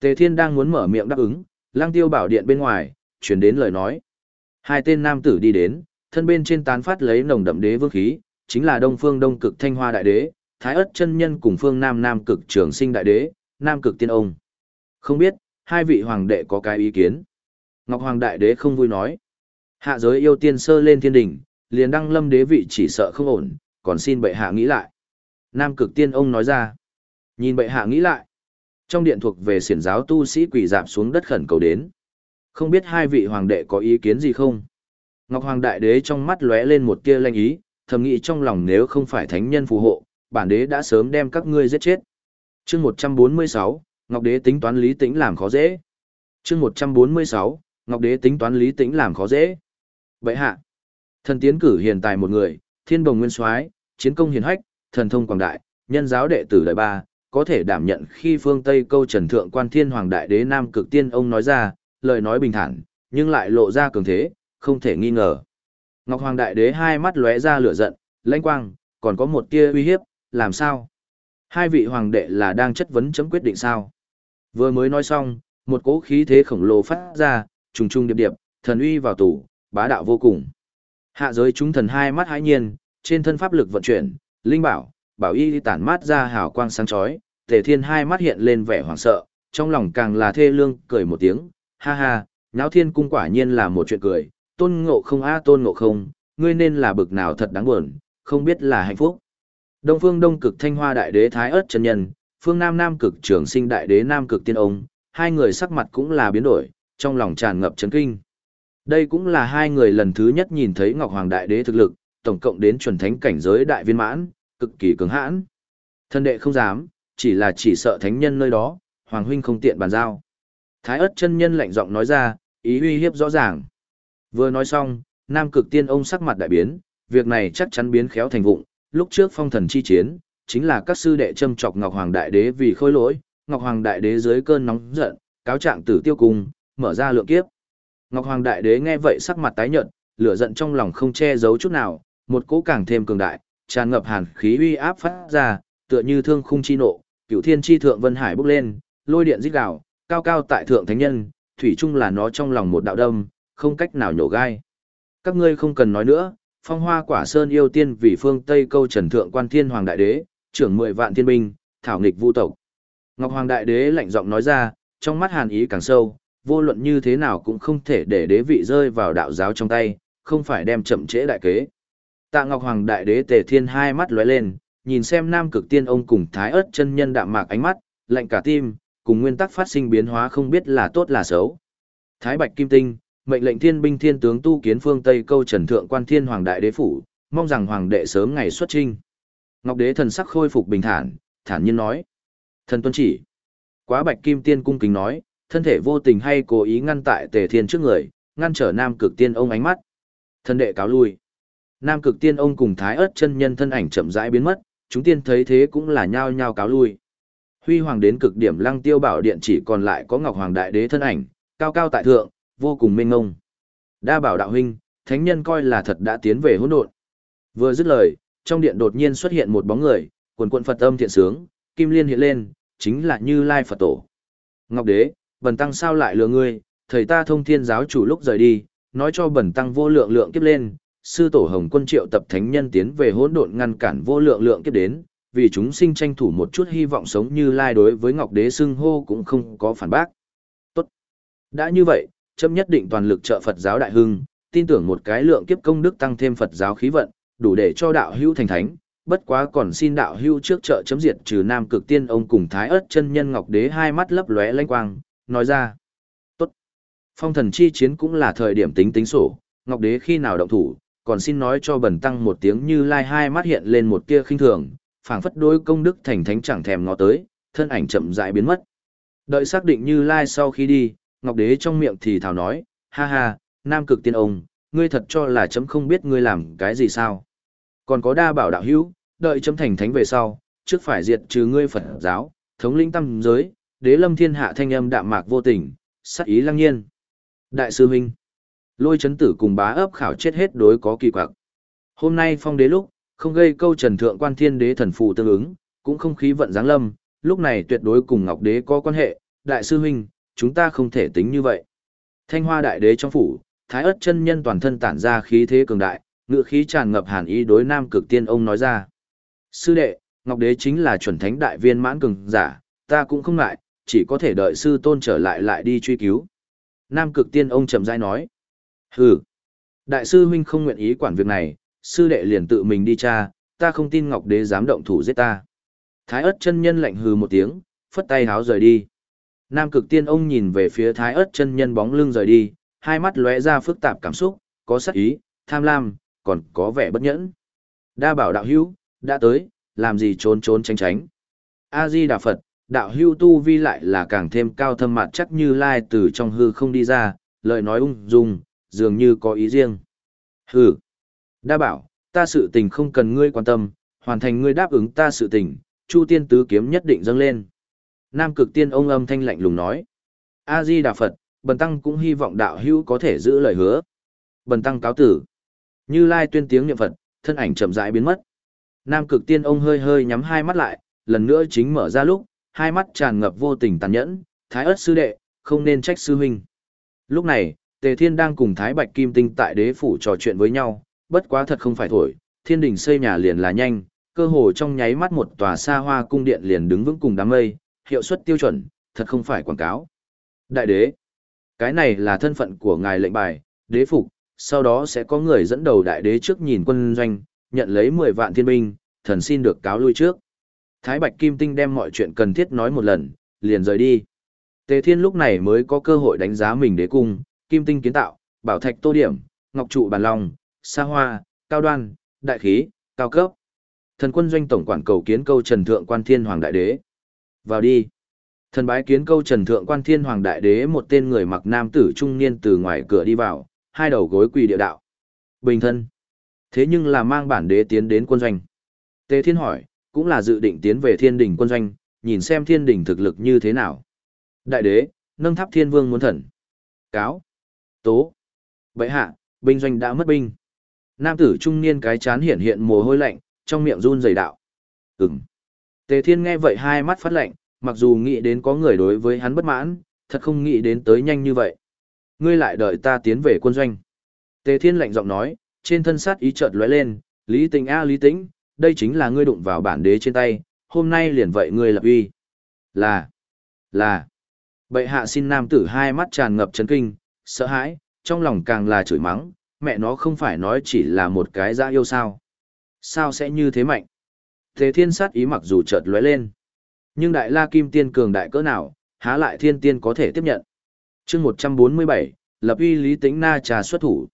Tề Thiên đang muốn mở miệng đáp ứng, lang tiêu bảo điện bên ngoài, chuyển đến lời nói. Hai tên nam tử đi đến, thân bên trên tán phát lấy nồng đậm đế vương khí, chính là Đông Phương Đông Cực Thanh Hoa Đại Đế, Thái Ức chân nhân cùng Phương Nam Nam Cực Trường Sinh Đại Đế, Nam Cực Tiên Ông. Không biết, hai vị hoàng đệ có cái ý kiến. Ngọc Hoàng Đại Đế không vui nói. Hạ giới yêu tiên sơ lên thiên đỉnh, liền đăng lâm đế vị chỉ sợ không ổn, còn xin bệ hạ nghĩ lại. Nam Cực Tiên Ông nói ra. Nhìn bệ hạ nghĩ lại. Trong điện thuộc về xiển giáo tu sĩ quỳ dạp xuống đất khẩn cầu đến. Không biết hai vị hoàng đệ có ý kiến gì không? Ngọc Hoàng Đại Đế trong mắt lóe lên một tia lanh ý, thầm nghĩ trong lòng nếu không phải thánh nhân phù hộ, bản đế đã sớm đem các ngươi giết chết. Chương 146, Ngọc Đế tính toán lý tĩnh làm khó dễ. Chương 146, Ngọc Đế tính toán lý tĩnh làm khó dễ. Vậy hạ, thần tiến cử hiện tại một người, thiên bồng nguyên soái, chiến công hiền hách, thần thông quảng đại, nhân giáo đệ tử đại ba, có thể đảm nhận khi phương Tây câu trần thượng quan thiên hoàng đại đế nam cực tiên ông nói ra, lời nói bình thản, nhưng lại lộ ra cường thế, không thể nghi ngờ. Ngọc Hoàng Đại Đế hai mắt lóe ra lửa giận, lãnh quang, còn có một tia uy hiếp, làm sao? Hai vị hoàng đệ là đang chất vấn chấm quyết định sao? Vừa mới nói xong, một cỗ khí thế khổng lồ phát ra, trùng trùng điệp điệp, thần uy vào tủ, bá đạo vô cùng. Hạ giới chúng thần hai mắt hãi nhiên, trên thân pháp lực vận chuyển, linh bảo, bảo y tản mát ra hào quang sáng chói, Tề Thiên hai mắt hiện lên vẻ hoảng sợ, trong lòng càng là thê lương, cười một tiếng, ha ha, nháo thiên cung quả nhiên là một chuyện cười, tôn ngộ không a tôn ngộ không, ngươi nên là bực nào thật đáng buồn, không biết là hạnh phúc. Đông phương đông cực thanh hoa đại đế thái ớt chân nhân, phương nam nam cực trường sinh đại đế nam cực tiên ông, hai người sắc mặt cũng là biến đổi, trong lòng tràn ngập chấn kinh. Đây cũng là hai người lần thứ nhất nhìn thấy Ngọc Hoàng Đại Đế thực lực, tổng cộng đến chuẩn thánh cảnh giới đại viên mãn, cực kỳ cứng hãn. Thân đệ không dám, chỉ là chỉ sợ thánh nhân nơi đó, Hoàng huynh không tiện bàn giao. Thái ớt chân nhân lạnh giọng nói ra, ý uy hiếp rõ ràng. Vừa nói xong, Nam Cực Tiên ông sắc mặt đại biến, việc này chắc chắn biến khéo thành vụng, lúc trước phong thần chi chiến, chính là các sư đệ châm chọc Ngọc Hoàng Đại Đế vì khôi lỗi, Ngọc Hoàng Đại Đế dưới cơn nóng giận, cáo trạng tử tiêu cung, mở ra lượng kiếp. Ngọc Hoàng Đại Đế nghe vậy sắc mặt tái nhợt, lửa giận trong lòng không che giấu chút nào, một cỗ càng thêm cường đại, tràn ngập hàn khí uy áp phát ra, tựa như thương khung chi nộ, cửu thiên chi thượng vân hải bốc lên, lôi điện rít gào, cao cao tại thượng thánh nhân, thủy chung là nó trong lòng một đạo đâm, không cách nào nhổ gai. Các ngươi không cần nói nữa, phong hoa quả sơn yêu tiên vì phương Tây câu trần thượng quan thiên hoàng đại đế, trưởng mười vạn thiên binh, thảo nghịch vu tộc. Ngọc Hoàng đại đế lạnh giọng nói ra, trong mắt hàn ý càng sâu, vô luận như thế nào cũng không thể để đế vị rơi vào đạo giáo trong tay, không phải đem chậm trễ đại kế. Tạ Ngọc Hoàng đại đế tề thiên hai mắt lóe lên, nhìn xem nam cực tiên ông cùng thái Ức chân nhân đạm mạc ánh mắt, lạnh cả tim, cùng nguyên tắc phát sinh biến hóa không biết là tốt là xấu. Thái Bạch Kim Tinh, mệnh lệnh thiên binh thiên tướng tu kiến phương Tây câu trần thượng quan thiên hoàng đại đế phủ, mong rằng hoàng đệ sớm ngày xuất chinh. Ngọc đế thần sắc khôi phục bình thản, thản nhiên nói. Thần tuân chỉ. Quá Bạch Kim Tiên cung kính nói, thân thể vô tình hay cố ý ngăn tại tề thiên trước người, ngăn trở nam cực tiên ông ánh mắt. Thần đệ cáo lui. Nam cực tiên ông cùng thái ớt chân nhân thân ảnh chậm rãi biến mất, chúng tiên thấy thế cũng là nhao nhao cáo lui. Huy hoàng đến cực điểm lăng tiêu bảo điện chỉ còn lại có Ngọc Hoàng Đại Đế thân ảnh, cao cao tại thượng, vô cùng mênh ngông. Đa bảo đạo huynh, thánh nhân coi là thật đã tiến về hỗn độn. Vừa dứt lời, trong điện đột nhiên xuất hiện một bóng người, quần quần Phật âm thiện sướng, kim liên hiện lên, chính là Như Lai Phật Tổ. Ngọc Đế, bần tăng sao lại lừa ngươi, thầy ta thông thiên giáo chủ lúc rời đi, nói cho bần tăng vô lượng lượng kiếp lên, sư tổ Hồng Quân triệu tập thánh nhân tiến về hỗn độn ngăn cản vô lượng lượng kiếp đến, vì chúng sinh tranh thủ một chút hy vọng sống như lai đối với Ngọc Đế xưng hô cũng không có phản bác. Tốt. Đã như vậy, chấm nhất định toàn lực trợ Phật giáo đại hưng, tin tưởng một cái lượng kiếp công đức tăng thêm Phật giáo khí vận, đủ để cho đạo hữu thành thánh, bất quá còn xin đạo hữu trước trợ chấm diệt trừ Nam Cực Tiên ông cùng Thái Ức chân nhân Ngọc Đế hai mắt lấp lóe lanh quang, nói ra. Tốt. Phong thần chi chiến cũng là thời điểm tính tính sổ, Ngọc Đế khi nào động thủ, còn xin nói cho bần tăng một tiếng như lai hai mắt hiện lên một tia khinh thường, phảng phất đối công đức thành thánh chẳng thèm ngó tới, thân ảnh chậm rãi biến mất. Đợi xác định Như Lai sau khi đi, Ngọc Đế trong miệng thì thào nói, ha ha, Nam Cực Tiên ông, ngươi thật cho là chấm không biết ngươi làm cái gì sao? Còn có đa bảo đạo hữu, đợi chấm thành thánh về sau, trước phải diệt trừ ngươi Phật giáo, thống lĩnh tâm giới, đế lâm thiên hạ thanh âm đạm mạc vô tình, sắc ý lăng nhiên. Đại sư huynh, lôi chấn tử cùng bá ấp khảo chết hết đối có kỳ quặc. Hôm nay phong đế lúc, không gây câu trần thượng quan thiên đế thần phù tương ứng, cũng không khí vận giáng lâm, lúc này tuyệt đối cùng Ngọc Đế có quan hệ, đại sư huynh, chúng ta không thể tính như vậy. Thanh hoa đại đế trong phủ, thái ớt chân nhân toàn thân tản ra khí thế cường đại, ngựa khí tràn ngập hàn ý đối nam cực tiên ông nói ra. Sư đệ, Ngọc Đế chính là chuẩn thánh đại viên mãn cường giả, ta cũng không ngại, chỉ có thể đợi sư tôn trở lại lại đi truy cứu. Nam cực tiên ông chậm rãi nói. Hừ, đại sư huynh không nguyện ý quản việc này, sư đệ liền tự mình đi tra, ta không tin Ngọc Đế dám động thủ giết ta. Thái ớt chân nhân lạnh hừ một tiếng, phất tay háo rời đi. Nam cực tiên ông nhìn về phía thái ớt chân nhân bóng lưng rời đi, hai mắt lóe ra phức tạp cảm xúc, có sắc ý, tham lam, còn có vẻ bất nhẫn. Đa bảo đạo hữu, đã tới, làm gì trốn trốn tránh tránh. A-di Đà Phật, đạo hữu tu vi lại là càng thêm cao thâm mặt chắc như lai từ trong hư không đi ra, lời nói ung dung, dường như có ý riêng. Hừ, đa bảo, ta sự tình không cần ngươi quan tâm, hoàn thành ngươi đáp ứng ta sự tình, Chu Tiên Tứ Kiếm nhất định dâng lên. Nam cực tiên ông âm thanh lạnh lùng nói. A-di Đà Phật, Bần Tăng cũng hy vọng đạo hữu có thể giữ lời hứa. Bần Tăng cáo tử. Như Lai tuyên tiếng niệm Phật, thân ảnh chậm rãi biến mất. Nam cực tiên ông hơi hơi nhắm hai mắt lại, lần nữa chính mở ra lúc, hai mắt tràn ngập vô tình tàn nhẫn, thái ớt sư đệ, không nên trách sư huynh. Lúc này, Tề Thiên đang cùng Thái Bạch Kim Tinh tại đế phủ trò chuyện với nhau, bất quá thật không phải thổi, thiên đình xây nhà liền là nhanh, cơ hồ trong nháy mắt một tòa xa hoa cung điện liền đứng vững cùng đám mây, hiệu suất tiêu chuẩn, thật không phải quảng cáo. Đại đế, cái này là thân phận của ngài lệnh bài, đế phục, sau đó sẽ có người dẫn đầu đại đế trước nhìn quân doanh, nhận lấy 10 vạn thiên binh, thần xin được cáo lui trước. Thái Bạch Kim Tinh đem mọi chuyện cần thiết nói một lần, liền rời đi. Tề Thiên lúc này mới có cơ hội đánh giá mình đế cung, Kim Tinh kiến tạo, bảo thạch tô điểm, ngọc trụ bàn long, xa hoa, cao đoan, đại khí, cao cấp. Thần quân doanh tổng quản cầu kiến câu Trần Thượng Quan Thiên Hoàng Đại Đế. Vào đi. Thần bái kiến câu Trần Thượng Quan Thiên Hoàng Đại Đế một tên người mặc nam tử trung niên từ ngoài cửa đi vào, hai đầu gối quỳ địa đạo. Bình thân. Thế nhưng là mang bản đế tiến đến quân doanh. Tề Thiên hỏi, cũng là dự định tiến về thiên đình quân doanh, nhìn xem thiên đình thực lực như thế nào. Đại đế, nâng tháp thiên vương muốn thần. Cáo. Tố. Bệ hạ, binh doanh đã mất binh. Nam tử trung niên cái chán hiện hiện mồ hôi lạnh, trong miệng run rẩy đạo. Ừm. Tề Thiên nghe vậy hai mắt phát lạnh, mặc dù nghĩ đến có người đối với hắn bất mãn, thật không nghĩ đến tới nhanh như vậy. Ngươi lại đợi ta tiến về quân doanh. Tề Thiên lạnh giọng nói, trên thân sát ý chợt lóe lên, Lý Tĩnh a Lý Tĩnh, đây chính là ngươi đụng vào bản đế trên tay, hôm nay liền vậy ngươi lập uy. Là, là. Bệ hạ xin nam tử hai mắt tràn ngập chấn kinh, sợ hãi, trong lòng càng là chửi mắng, mẹ nó không phải nói chỉ là một cái dã yêu sao. Sao sẽ như thế mạnh? Thế thiên sát ý mặc dù chợt lóe lên. Nhưng đại la kim tiên cường đại cỡ nào, há lại thiên tiên có thể tiếp nhận. chương 147, lập uy lý tính na trà xuất thủ.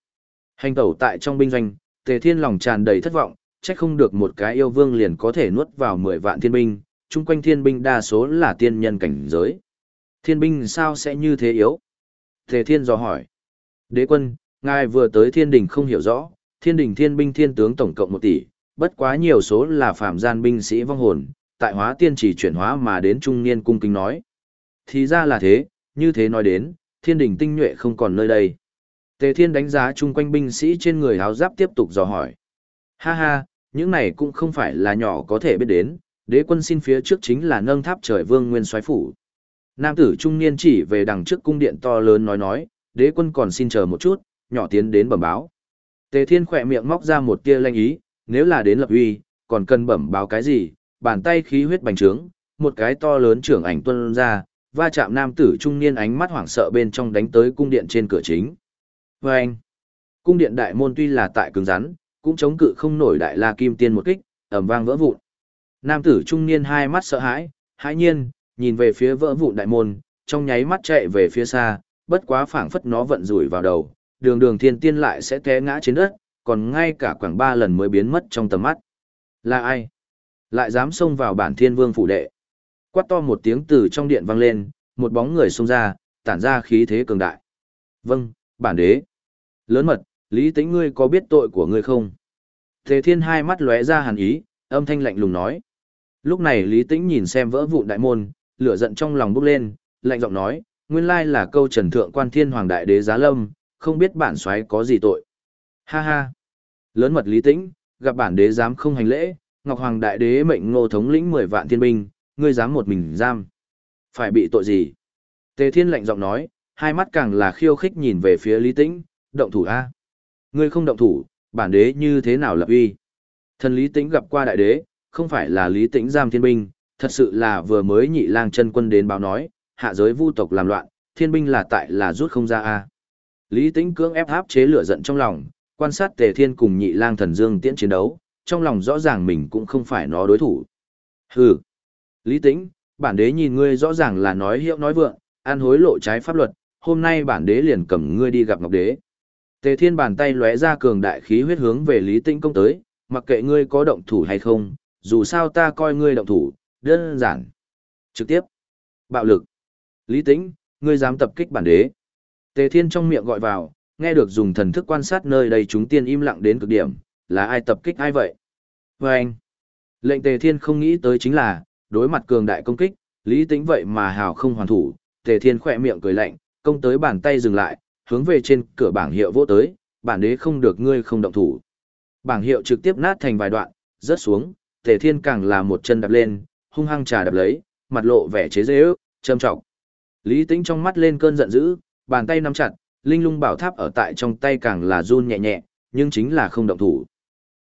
Hành tẩu tại trong binh doanh, tề thiên lòng tràn đầy thất vọng, trách không được một cái yêu vương liền có thể nuốt vào 10 vạn thiên binh, chung quanh thiên binh đa số là tiên nhân cảnh giới. Thiên binh sao sẽ như thế yếu? Tề thiên dò hỏi. Đế quân, ngài vừa tới thiên đình không hiểu rõ, thiên đình thiên binh thiên tướng tổng cộng 1 tỷ, bất quá nhiều số là phạm gian binh sĩ vong hồn, tại hóa tiên chỉ chuyển hóa mà đến trung niên cung kính nói. Thì ra là thế, như thế nói đến, thiên đình tinh nhuệ không còn nơi đây. Tề thiên đánh giá chung quanh binh sĩ trên người áo giáp tiếp tục dò hỏi. Ha ha, những này cũng không phải là nhỏ có thể biết đến, đế quân xin phía trước chính là nâng tháp trời vương nguyên soái phủ. Nam tử trung niên chỉ về đằng trước cung điện to lớn nói nói, đế quân còn xin chờ một chút, nhỏ tiến đến bẩm báo. Tề thiên khỏe miệng móc ra một tia lanh ý, nếu là đến lập uy, còn cần bẩm báo cái gì, bàn tay khí huyết bành trướng, một cái to lớn trưởng ảnh tuân ra, va chạm nam tử trung niên ánh mắt hoảng sợ bên trong đánh tới cung điện trên cửa chính. Và anh, cung điện đại môn tuy là tại cứng rắn, cũng chống cự không nổi đại la kim tiên một kích, ầm vang vỡ vụn. Nam tử trung niên hai mắt sợ hãi, hãi nhiên, nhìn về phía vỡ vụn đại môn, trong nháy mắt chạy về phía xa, bất quá phảng phất nó vận rủi vào đầu, đường đường thiên tiên lại sẽ té ngã trên đất, còn ngay cả khoảng ba lần mới biến mất trong tầm mắt. Là ai? Lại dám xông vào bản thiên vương phủ đệ. Quát to một tiếng từ trong điện vang lên, một bóng người xông ra, tản ra khí thế cường đại. Vâng, bản đế. Lớn mật, Lý Tĩnh ngươi có biết tội của ngươi không? Thế thiên hai mắt lóe ra hàn ý, âm thanh lạnh lùng nói. Lúc này Lý Tĩnh nhìn xem vỡ vụn đại môn, lửa giận trong lòng bốc lên, lạnh giọng nói, nguyên lai là câu trần thượng quan thiên hoàng đại đế giá lâm, không biết bản xoáy có gì tội. Ha ha! Lớn mật lý tĩnh, gặp bản đế dám không hành lễ, Ngọc Hoàng đại đế mệnh ngô thống lĩnh 10 vạn thiên binh, ngươi dám một mình giam. Phải bị tội gì? Tề Thiên lạnh giọng nói, hai mắt càng là khiêu khích nhìn về phía Lý Tĩnh, động thủ a. Ngươi không động thủ, bản đế như thế nào lập uy? Thần Lý Tĩnh gặp qua đại đế, không phải là Lý Tĩnh giam thiên binh, thật sự là vừa mới nhị lang chân quân đến báo nói, hạ giới vu tộc làm loạn, thiên binh là tại là rút không ra a. Lý Tĩnh cưỡng ép áp chế lửa giận trong lòng, quan sát Tề Thiên cùng nhị lang thần dương tiễn chiến đấu, trong lòng rõ ràng mình cũng không phải nó đối thủ. Hừ. Lý Tĩnh, bản đế nhìn ngươi rõ ràng là nói hiệu nói vượng, ăn hối lộ trái pháp luật, hôm nay bản đế liền cầm ngươi đi gặp Ngọc Đế. Tề Thiên bàn tay lóe ra cường đại khí huyết hướng về Lý Tĩnh công tới, mặc kệ ngươi có động thủ hay không, dù sao ta coi ngươi động thủ, đơn giản. Trực tiếp. Bạo lực. Lý Tĩnh, ngươi dám tập kích bản đế. Tề Thiên trong miệng gọi vào, nghe được dùng thần thức quan sát nơi đây chúng tiên im lặng đến cực điểm, là ai tập kích ai vậy? Và anh, lệnh Tề Thiên không nghĩ tới chính là, đối mặt cường đại công kích, Lý Tĩnh vậy mà hào không hoàn thủ, Tề Thiên khỏe miệng cười lạnh, công tới bàn tay dừng lại, hướng về trên cửa bảng hiệu vỗ tới, bản đế không được ngươi không động thủ. Bảng hiệu trực tiếp nát thành vài đoạn, rớt xuống, Tề Thiên càng là một chân đạp lên, hung hăng trà đập lấy, mặt lộ vẻ chế dễ ước, châm trọng. Lý Tĩnh trong mắt lên cơn giận dữ, bàn tay nắm chặt, linh lung bảo tháp ở tại trong tay càng là run nhẹ nhẹ, nhưng chính là không động thủ.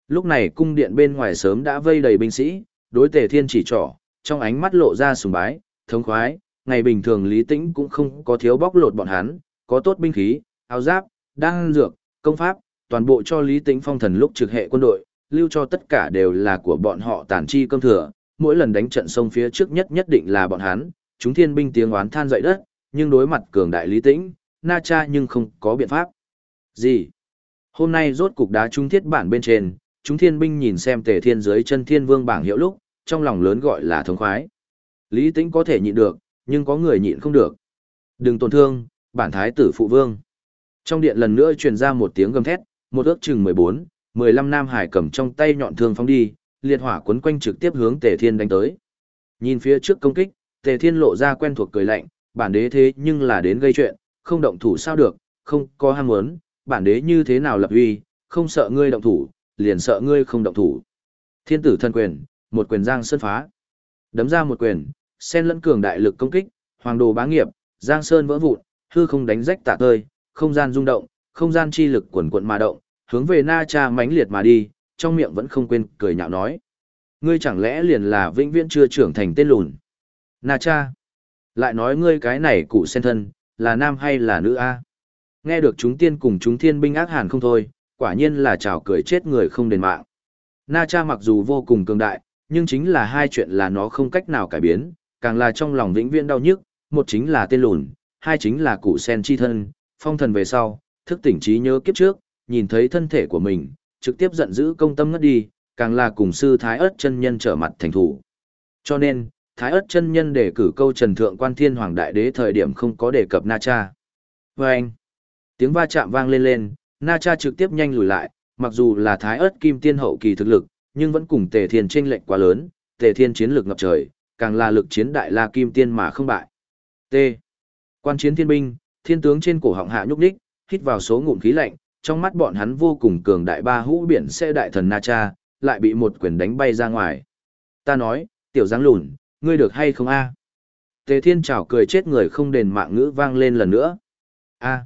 Lúc này cung điện bên ngoài sớm đã vây đầy binh sĩ, đối Tề Thiên chỉ trỏ, trong ánh mắt lộ ra sùng bái, thống khoái, ngày bình thường Lý Tĩnh cũng không có thiếu bóc lột bọn hắn, có tốt binh khí, áo giáp, đan dược, công pháp, toàn bộ cho Lý Tĩnh phong thần lúc trực hệ quân đội, lưu cho tất cả đều là của bọn họ tàn chi cơm thừa, mỗi lần đánh trận sông phía trước nhất nhất định là bọn hắn, chúng thiên binh tiếng oán than dậy đất, nhưng đối mặt cường đại Lý Tĩnh, Na Cha nhưng không có biện pháp. Gì? Hôm nay rốt cục đá trung thiết bản bên trên, chúng thiên binh nhìn xem tề thiên dưới chân thiên vương bảng hiệu lúc, trong lòng lớn gọi là thống khoái. Lý Tĩnh có thể nhịn được, nhưng có người nhịn không được. Đừng tổn thương, bản thái tử phụ vương. Trong điện lần nữa truyền ra một tiếng gầm thét, một ước chừng 14, 15 nam hải cầm trong tay nhọn thương phóng đi, liệt hỏa quấn quanh trực tiếp hướng Tề Thiên đánh tới. Nhìn phía trước công kích, Tề Thiên lộ ra quen thuộc cười lạnh, bản đế thế nhưng là đến gây chuyện, không động thủ sao được, không có ham muốn, bản đế như thế nào lập uy, không sợ ngươi động thủ, liền sợ ngươi không động thủ. Thiên tử thân quyền, một quyền giang sơn phá. Đấm ra một quyền, sen lẫn cường đại lực công kích, hoàng đồ bá nghiệp, giang sơn vỡ vụn, hư không đánh rách tạ tơi, không gian rung động, không gian chi lực quần quận mà động, hướng về Na Cha mãnh liệt mà đi, trong miệng vẫn không quên cười nhạo nói. Ngươi chẳng lẽ liền là vĩnh viễn chưa trưởng thành tên lùn? nà Cha, lại nói ngươi cái này cụ sen thân, là nam hay là nữ a? Nghe được chúng tiên cùng chúng thiên binh ác hàn không thôi, quả nhiên là chào cười chết người không đền mạng. Na Cha mặc dù vô cùng cường đại, nhưng chính là hai chuyện là nó không cách nào cải biến, càng là trong lòng vĩnh viễn đau nhức, một chính là tên lùn, hai chính là cụ sen chi thân, phong thần về sau, thức tỉnh trí nhớ kiếp trước, nhìn thấy thân thể của mình, trực tiếp giận dữ công tâm ngất đi, càng là cùng sư Thái ớt chân nhân trở mặt thành thủ. Cho nên, Thái ớt chân nhân để cử câu trần thượng quan thiên hoàng đại đế thời điểm không có đề cập Na Cha. Và anh, tiếng va chạm vang lên lên, Na Cha trực tiếp nhanh lùi lại, mặc dù là Thái ớt kim tiên hậu kỳ thực lực, nhưng vẫn cùng Tề Thiên chênh lệch quá lớn, Tề Thiên chiến lược ngập trời, càng là lực chiến đại la kim tiên mà không bại. T. Quan chiến thiên binh, thiên tướng trên cổ họng hạ nhúc đích, hít vào số ngụm khí lạnh, trong mắt bọn hắn vô cùng cường đại ba hũ biển xe đại thần Na Cha, lại bị một quyền đánh bay ra ngoài. Ta nói, tiểu giáng lùn, ngươi được hay không a? Tề thiên chào cười chết người không đền mạng ngữ vang lên lần nữa. A.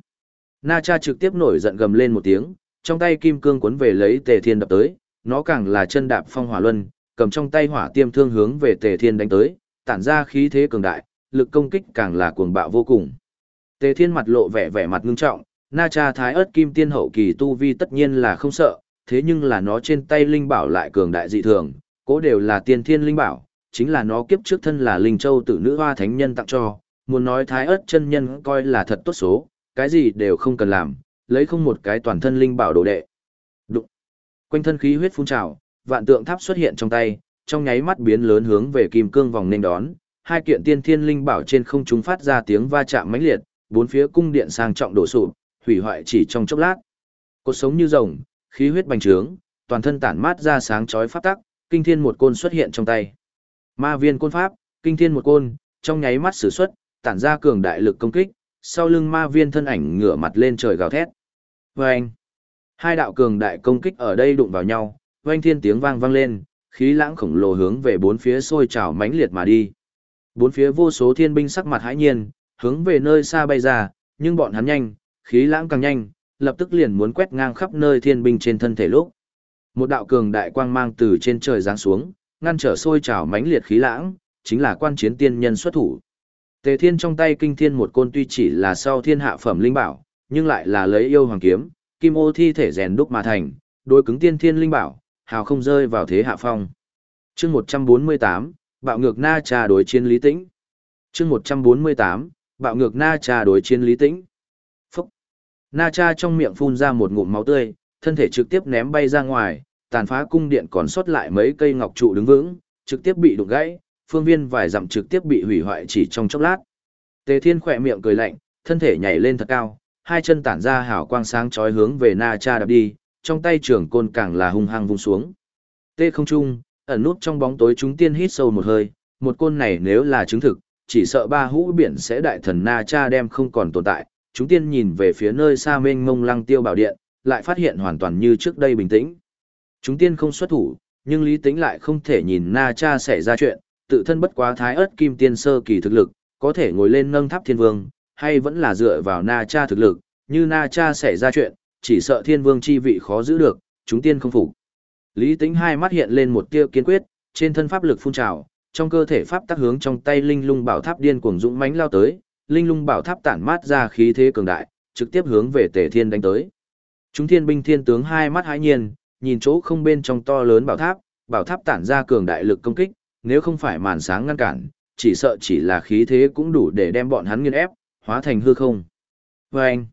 Na Cha trực tiếp nổi giận gầm lên một tiếng, trong tay kim cương cuốn về lấy tề thiên đập tới, nó càng là chân đạp phong hỏa luân, cầm trong tay hỏa tiêm thương hướng về tề thiên đánh tới, tản ra khí thế cường đại, lực công kích càng là cuồng bạo vô cùng. Tề thiên mặt lộ vẻ vẻ mặt ngưng trọng, na cha thái ớt kim tiên hậu kỳ tu vi tất nhiên là không sợ, thế nhưng là nó trên tay linh bảo lại cường đại dị thường, cố đều là tiên thiên linh bảo, chính là nó kiếp trước thân là linh châu tử nữ hoa thánh nhân tặng cho, muốn nói thái ớt chân nhân coi là thật tốt số, cái gì đều không cần làm, lấy không một cái toàn thân linh bảo đồ đệ. Đụng. Quanh thân khí huyết phun trào, vạn tượng tháp xuất hiện trong tay, trong nháy mắt biến lớn hướng về kim cương vòng nên đón, hai kiện tiên thiên linh bảo trên không trung phát ra tiếng va chạm mãnh liệt, bốn phía cung điện sang trọng đổ sụp, hủy hoại chỉ trong chốc lát. Cột sống như rồng, khí huyết bành trướng, toàn thân tản mát ra sáng chói pháp tắc, kinh thiên một côn xuất hiện trong tay. Ma viên côn pháp, kinh thiên một côn, trong nháy mắt sử xuất, tản ra cường đại lực công kích, sau lưng ma viên thân ảnh ngửa mặt lên trời gào thét. Vâng! Hai đạo cường đại công kích ở đây đụng vào nhau, vang thiên tiếng vang vang lên, khí lãng khổng lồ hướng về bốn phía sôi trào mãnh liệt mà đi. Bốn phía vô số thiên binh sắc mặt hãi nhiên, hướng về nơi xa bay ra, nhưng bọn hắn nhanh, khí lãng càng nhanh, lập tức liền muốn quét ngang khắp nơi thiên binh trên thân thể lúc. Một đạo cường đại quang mang từ trên trời giáng xuống, ngăn trở sôi trào mãnh liệt khí lãng, chính là quan chiến tiên nhân xuất thủ. Tề Thiên trong tay kinh thiên một côn tuy chỉ là sau thiên hạ phẩm linh bảo, nhưng lại là lấy yêu hoàng kiếm, kim ô thi thể rèn đúc mà thành, đối cứng tiên thiên linh bảo, hào không rơi vào thế hạ phong. Chương 148, bạo ngược na trà đối chiến lý tĩnh. Chương 148, bạo ngược na trà đối chiến lý tĩnh. Na cha trong miệng phun ra một ngụm máu tươi, thân thể trực tiếp ném bay ra ngoài, tàn phá cung điện còn sót lại mấy cây ngọc trụ đứng vững, trực tiếp bị đụng gãy, phương viên vài dặm trực tiếp bị hủy hoại chỉ trong chốc lát. Tề Thiên khỏe miệng cười lạnh, thân thể nhảy lên thật cao, hai chân tản ra hào quang sáng chói hướng về Na Cha đạp đi, trong tay trường côn càng là hung hăng vung xuống. Tê không trung, ẩn nút trong bóng tối chúng tiên hít sâu một hơi, một côn này nếu là chứng thực, chỉ sợ ba hũ biển sẽ đại thần Na Cha đem không còn tồn tại. Chúng tiên nhìn về phía nơi xa mênh mông lăng tiêu bảo điện, lại phát hiện hoàn toàn như trước đây bình tĩnh. Chúng tiên không xuất thủ, nhưng lý tính lại không thể nhìn Na Cha xảy ra chuyện, tự thân bất quá thái ớt kim tiên sơ kỳ thực lực, có thể ngồi lên nâng tháp thiên vương, hay vẫn là dựa vào Na Cha thực lực, như Na Cha xảy ra chuyện, chỉ sợ thiên vương chi vị khó giữ được, chúng tiên không phục. Lý tính hai mắt hiện lên một tia kiên quyết, trên thân pháp lực phun trào, trong cơ thể pháp tác hướng trong tay linh lung bảo tháp điên cuồng dũng mãnh lao tới, linh lung bảo tháp tản mát ra khí thế cường đại, trực tiếp hướng về Tề Thiên đánh tới. Chúng thiên binh thiên tướng hai mắt hãi nhiên, nhìn chỗ không bên trong to lớn bảo tháp, bảo tháp tản ra cường đại lực công kích, nếu không phải màn sáng ngăn cản, chỉ sợ chỉ là khí thế cũng đủ để đem bọn hắn nghiền ép, hóa thành hư không. Và anh,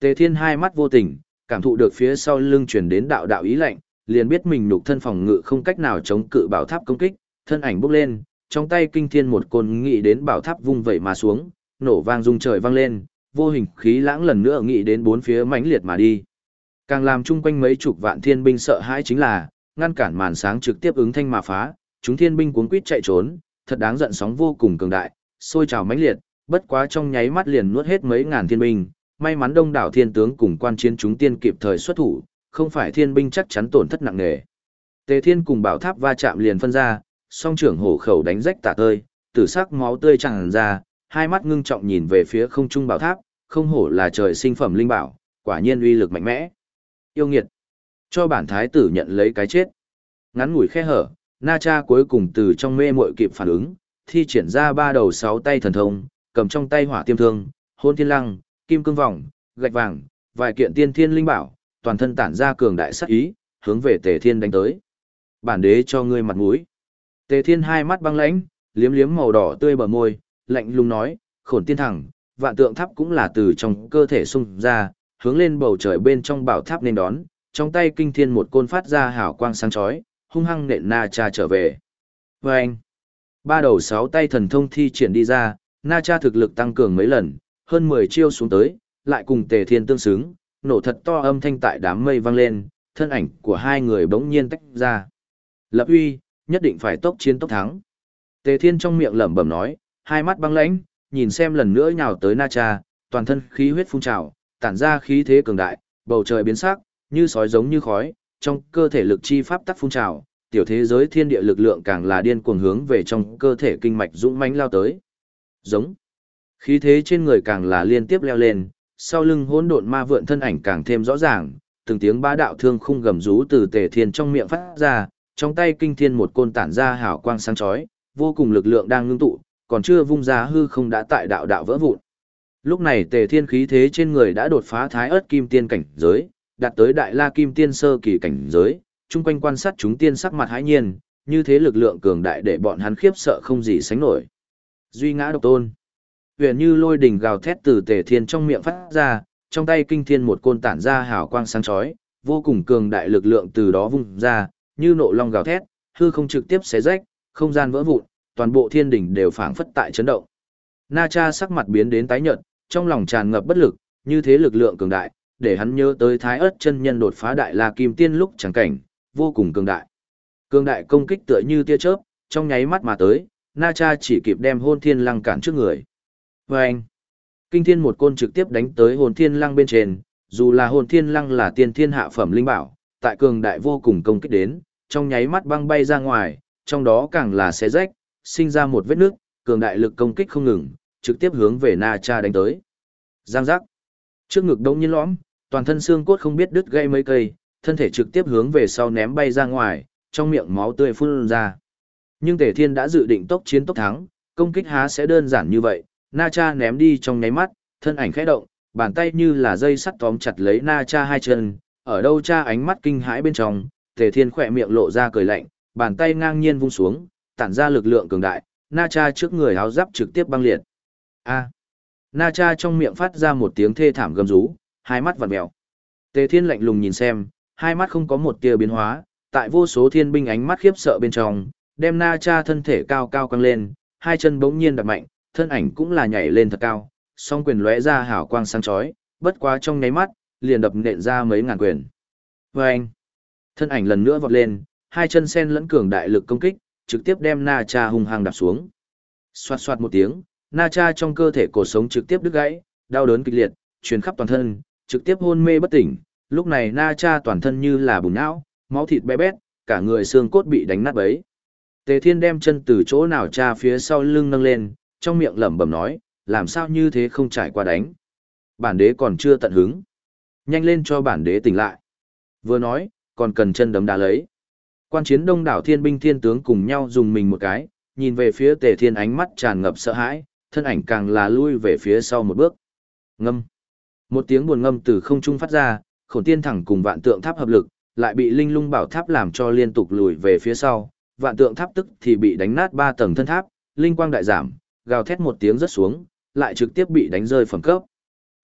Tề Thiên hai mắt vô tình, cảm thụ được phía sau lưng truyền đến đạo đạo ý lạnh, liền biết mình nục thân phòng ngự không cách nào chống cự bảo tháp công kích, thân ảnh bốc lên, trong tay kinh thiên một côn nghị đến bảo tháp vung vẩy mà xuống, nổ vang rung trời vang lên, vô hình khí lãng lần nữa nghị đến bốn phía mãnh liệt mà đi. Càng làm chung quanh mấy chục vạn thiên binh sợ hãi chính là, ngăn cản màn sáng trực tiếp ứng thanh mà phá, chúng thiên binh cuốn quýt chạy trốn, thật đáng giận sóng vô cùng cường đại, sôi trào mãnh liệt, bất quá trong nháy mắt liền nuốt hết mấy ngàn thiên binh, may mắn đông đảo thiên tướng cùng quan chiến chúng tiên kịp thời xuất thủ, không phải thiên binh chắc chắn tổn thất nặng nề. Tề Thiên cùng bảo tháp va chạm liền phân ra, song trưởng hổ khẩu đánh rách tả tơi, tử sắc máu tươi tràn ra, hai mắt ngưng trọng nhìn về phía không trung bảo tháp, không hổ là trời sinh phẩm linh bảo, quả nhiên uy lực mạnh mẽ. Yêu nghiệt, cho bản thái tử nhận lấy cái chết. Ngắn ngủi khe hở, Na Cha cuối cùng từ trong mê muội kịp phản ứng, thi triển ra ba đầu sáu tay thần thông, cầm trong tay hỏa tiêm thương, hôn thiên lăng, kim cương vòng, gạch vàng, vài kiện tiên thiên linh bảo, toàn thân tản ra cường đại sát ý, hướng về Tề Thiên đánh tới. Bản đế cho ngươi mặt mũi. Tề Thiên hai mắt băng lãnh, liếm liếm màu đỏ tươi bờ môi, lạnh lùng nói, khổn tiên thẳng, vạn tượng tháp cũng là từ trong cơ thể xung ra, hướng lên bầu trời bên trong bảo tháp nên đón, trong tay kinh thiên một côn phát ra hào quang sáng chói, hung hăng nện Na Cha trở về. Và anh, ba đầu sáu tay thần thông thi triển đi ra, Na Cha thực lực tăng cường mấy lần, hơn 10 chiêu xuống tới, lại cùng Tề Thiên tương xứng, nổ thật to âm thanh tại đám mây vang lên, thân ảnh của hai người bỗng nhiên tách ra. Lập uy, nhất định phải tốc chiến tốc thắng. Tề Thiên trong miệng lẩm bẩm nói, hai mắt băng lãnh, nhìn xem lần nữa nhào tới Na Cha, toàn thân khí huyết phun trào, tản ra khí thế cường đại, bầu trời biến sắc, như sói giống như khói, trong cơ thể lực chi pháp tắc phun trào, tiểu thế giới thiên địa lực lượng càng là điên cuồng hướng về trong cơ thể kinh mạch dũng mãnh lao tới. Giống. Khí thế trên người càng là liên tiếp leo lên, sau lưng hỗn độn ma vượn thân ảnh càng thêm rõ ràng, từng tiếng ba đạo thương khung gầm rú từ Tề Thiên trong miệng phát ra, trong tay kinh thiên một côn tản ra hào quang sáng chói, vô cùng lực lượng đang ngưng tụ, còn chưa vung ra hư không đã tại đạo đạo vỡ vụn. Lúc này Tề Thiên khí thế trên người đã đột phá thái ớt kim tiên cảnh giới, đạt tới đại la kim tiên sơ kỳ cảnh giới, chung quanh quan sát chúng tiên sắc mặt hãi nhiên, như thế lực lượng cường đại để bọn hắn khiếp sợ không gì sánh nổi. Duy ngã độc tôn. Huyền như lôi đỉnh gào thét từ Tề Thiên trong miệng phát ra, trong tay kinh thiên một côn tản ra hào quang sáng chói, vô cùng cường đại lực lượng từ đó vung ra, như nộ long gào thét, hư không trực tiếp xé rách, không gian vỡ vụn, toàn bộ thiên đỉnh đều phảng phất tại chấn động. Na Cha sắc mặt biến đến tái nhợt, trong lòng tràn ngập bất lực, như thế lực lượng cường đại, để hắn nhớ tới Thái Ức chân nhân đột phá đại La Kim Tiên lúc chẳng cảnh, vô cùng cường đại. Cường đại công kích tựa như tia chớp, trong nháy mắt mà tới, Na Cha chỉ kịp đem Hôn Thiên Lăng cản trước người. Và anh, kinh thiên một côn trực tiếp đánh tới hồn thiên lăng bên trên, dù là hồn thiên lăng là tiên thiên hạ phẩm linh bảo, tại cường đại vô cùng công kích đến, trong nháy mắt băng bay ra ngoài, trong đó càng là xé rách, sinh ra một vết nước, cường đại lực công kích không ngừng, trực tiếp hướng về Na Cha đánh tới. Giang giác. Trước ngực đông nhiên lõm, toàn thân xương cốt không biết đứt gây mấy cây, thân thể trực tiếp hướng về sau ném bay ra ngoài, trong miệng máu tươi phun ra. Nhưng Tề Thiên đã dự định tốc chiến tốc thắng, công kích há sẽ đơn giản như vậy, Na Cha ném đi trong nháy mắt, thân ảnh khẽ động, bàn tay như là dây sắt tóm chặt lấy Na Cha hai chân, ở đâu cha ánh mắt kinh hãi bên trong, Tề Thiên khỏe miệng lộ ra cười lạnh, bàn tay ngang nhiên vung xuống, tản ra lực lượng cường đại, Na Cha trước người áo giáp trực tiếp băng liệt. A. Na Cha trong miệng phát ra một tiếng thê thảm gầm rú, hai mắt vặn mèo. Tề Thiên lạnh lùng nhìn xem, hai mắt không có một tia biến hóa, tại vô số thiên binh ánh mắt khiếp sợ bên trong, đem Na Cha thân thể cao cao căng lên, hai chân bỗng nhiên đập mạnh, thân ảnh cũng là nhảy lên thật cao, song quyền lóe ra hào quang sáng chói, bất quá trong nháy mắt, liền đập nện ra mấy ngàn quyền. Và anh, thân ảnh lần nữa vọt lên, hai chân sen lẫn cường đại lực công kích, trực tiếp đem Na Cha hung hăng đạp xuống. Xoạt xoạt một tiếng, Na Cha trong cơ thể cổ sống trực tiếp đứt gãy, đau đớn kịch liệt, truyền khắp toàn thân, trực tiếp hôn mê bất tỉnh. Lúc này Na Cha toàn thân như là bùn não, máu thịt bé bét, cả người xương cốt bị đánh nát bấy. Tề Thiên đem chân từ chỗ nào cha phía sau lưng nâng lên, trong miệng lẩm bẩm nói, làm sao như thế không trải qua đánh. Bản đế còn chưa tận hứng. Nhanh lên cho bản đế tỉnh lại. Vừa nói, còn cần chân đấm đá lấy. Quan chiến đông đảo thiên binh thiên tướng cùng nhau dùng mình một cái, nhìn về phía tề thiên ánh mắt tràn ngập sợ hãi, thân ảnh càng là lui về phía sau một bước. Ngâm. Một tiếng buồn ngâm từ không trung phát ra, khổn tiên thẳng cùng vạn tượng tháp hợp lực, lại bị linh lung bảo tháp làm cho liên tục lùi về phía sau, vạn tượng tháp tức thì bị đánh nát ba tầng thân tháp, linh quang đại giảm, gào thét một tiếng rất xuống, lại trực tiếp bị đánh rơi phẩm cấp.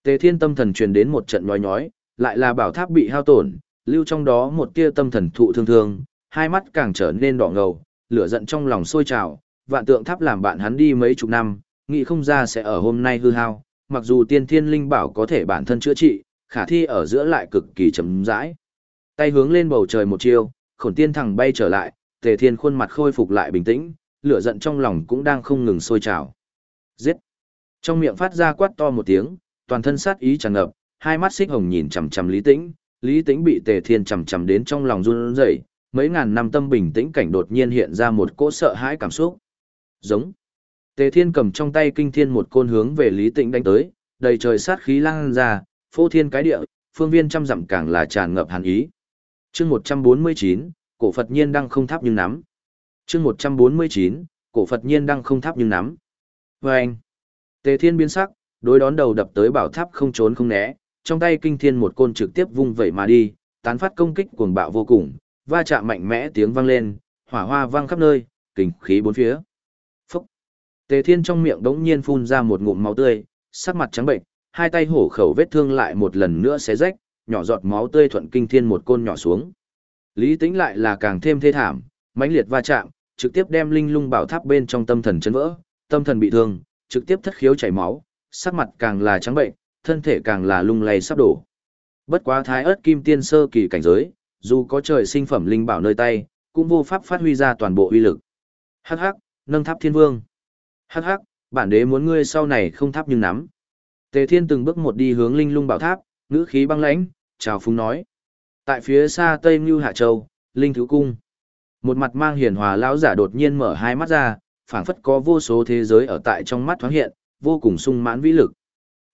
Tề Thiên tâm thần truyền đến một trận nhói nhói, lại là bảo tháp bị hao tổn, lưu trong đó một tia tâm thần thụ thương thương, hai mắt càng trở nên đỏ ngầu, lửa giận trong lòng sôi trào, vạn tượng tháp làm bạn hắn đi mấy chục năm, nghĩ không ra sẽ ở hôm nay hư hao, mặc dù tiên thiên linh bảo có thể bản thân chữa trị, khả thi ở giữa lại cực kỳ chấm rãi. Tay hướng lên bầu trời một chiêu, khổn tiên thẳng bay trở lại, tề thiên khuôn mặt khôi phục lại bình tĩnh, lửa giận trong lòng cũng đang không ngừng sôi trào. Giết! Trong miệng phát ra quát to một tiếng, toàn thân sát ý tràn ngập, hai mắt xích hồng nhìn chằm chằm Lý Tĩnh, Lý Tĩnh bị Tề Thiên chằm chằm đến trong lòng run rẩy, mấy ngàn năm tâm bình tĩnh cảnh đột nhiên hiện ra một cỗ sợ hãi cảm xúc. Giống. Tề Thiên cầm trong tay kinh thiên một côn hướng về Lý Tĩnh đánh tới, đầy trời sát khí lan ra, phô thiên cái địa, phương viên trăm dặm càng là tràn ngập hàn ý. Chương 149, cổ Phật nhiên đang không tháp nhưng nắm. Chương 149, cổ Phật nhiên đang không tháp nhưng nắm. Và anh. Tề Thiên biến sắc, đối đón đầu đập tới bảo tháp không trốn không né, trong tay kinh thiên một côn trực tiếp vung vẩy mà đi, tán phát công kích cuồng bạo vô cùng, va chạm mạnh mẽ tiếng vang lên, hỏa hoa vang khắp nơi, kình khí bốn phía. Phúc! Tề Thiên trong miệng đống nhiên phun ra một ngụm máu tươi, sắc mặt trắng bệnh, hai tay hổ khẩu vết thương lại một lần nữa xé rách, nhỏ giọt máu tươi thuận kinh thiên một côn nhỏ xuống. Lý tính lại là càng thêm thê thảm, mãnh liệt va chạm, trực tiếp đem linh lung bảo tháp bên trong tâm thần chấn vỡ, tâm thần bị thương, trực tiếp thất khiếu chảy máu, sắc mặt càng là trắng bệnh, thân thể càng là lung lay sắp đổ. Bất quá thái ớt kim tiên sơ kỳ cảnh giới, dù có trời sinh phẩm linh bảo nơi tay, cũng vô pháp phát huy ra toàn bộ uy lực. Hắc hắc, nâng tháp thiên vương. Hắc hắc, bản đế muốn ngươi sau này không tháp nhưng nắm. Tề thiên từng bước một đi hướng linh lung bảo tháp, ngữ khí băng lãnh, chào phúng nói. Tại phía xa tây Nưu Hạ Châu, linh thứ cung. Một mặt mang hiền hòa lão giả đột nhiên mở hai mắt ra, phảng phất có vô số thế giới ở tại trong mắt thoáng hiện, vô cùng sung mãn vĩ lực.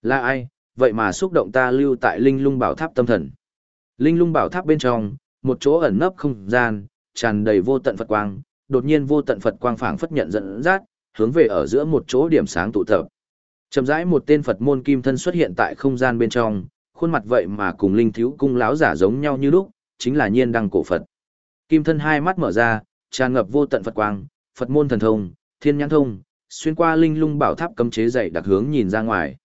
Là ai, vậy mà xúc động ta lưu tại linh lung bảo tháp tâm thần. Linh lung bảo tháp bên trong, một chỗ ẩn nấp không gian, tràn đầy vô tận Phật quang, đột nhiên vô tận Phật quang phảng phất nhận dẫn dắt, hướng về ở giữa một chỗ điểm sáng tụ tập. Chậm rãi một tên Phật môn kim thân xuất hiện tại không gian bên trong, khuôn mặt vậy mà cùng linh thiếu cung láo giả giống nhau như lúc, chính là nhiên đăng cổ Phật. Kim thân hai mắt mở ra, tràn ngập vô tận Phật quang, Phật môn thần thông, thiên nhãn thông, xuyên qua linh lung bảo tháp cấm chế dày đặc hướng nhìn ra ngoài.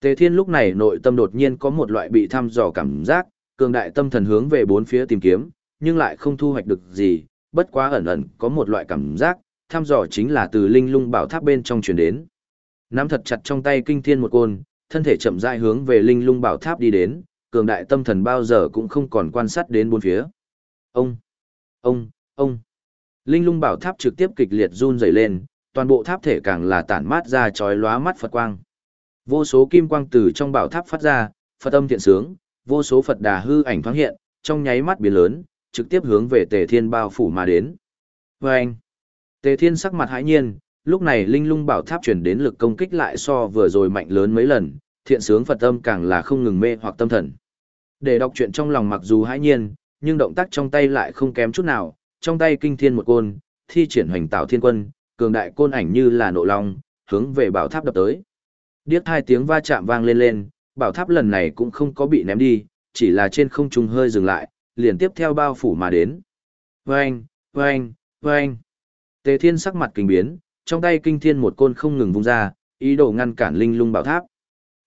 Tề Thiên lúc này nội tâm đột nhiên có một loại bị thăm dò cảm giác, cường đại tâm thần hướng về bốn phía tìm kiếm, nhưng lại không thu hoạch được gì, bất quá ẩn ẩn có một loại cảm giác, thăm dò chính là từ linh lung bảo tháp bên trong truyền đến. Nắm thật chặt trong tay kinh thiên một côn, thân thể chậm rãi hướng về linh lung bảo tháp đi đến, cường đại tâm thần bao giờ cũng không còn quan sát đến bốn phía. Ông, ông, ông. Linh lung bảo tháp trực tiếp kịch liệt run rẩy lên, toàn bộ tháp thể càng là tản mát ra chói lóa mắt Phật quang. Vô số kim quang từ trong bảo tháp phát ra, Phật âm thiện sướng, vô số Phật đà hư ảnh thoáng hiện, trong nháy mắt biến lớn, trực tiếp hướng về Tề Thiên bao phủ mà đến. Và anh, Tề Thiên sắc mặt hãi nhiên, Lúc này linh lung bảo tháp truyền đến lực công kích lại so vừa rồi mạnh lớn mấy lần, thiện sướng Phật âm càng là không ngừng mê hoặc tâm thần. Để đọc chuyện trong lòng mặc dù hãi nhiên, nhưng động tác trong tay lại không kém chút nào, trong tay kinh thiên một côn, thi triển hoành tạo thiên quân, cường đại côn ảnh như là nộ long, hướng về bảo tháp đập tới. Điếc hai tiếng va chạm vang lên lên, bảo tháp lần này cũng không có bị ném đi, chỉ là trên không trung hơi dừng lại, liền tiếp theo bao phủ mà đến. Vâng, vâng, vâng. Tề thiên sắc mặt kinh biến, trong tay kinh thiên một côn không ngừng vung ra, ý đồ ngăn cản linh lung bảo tháp.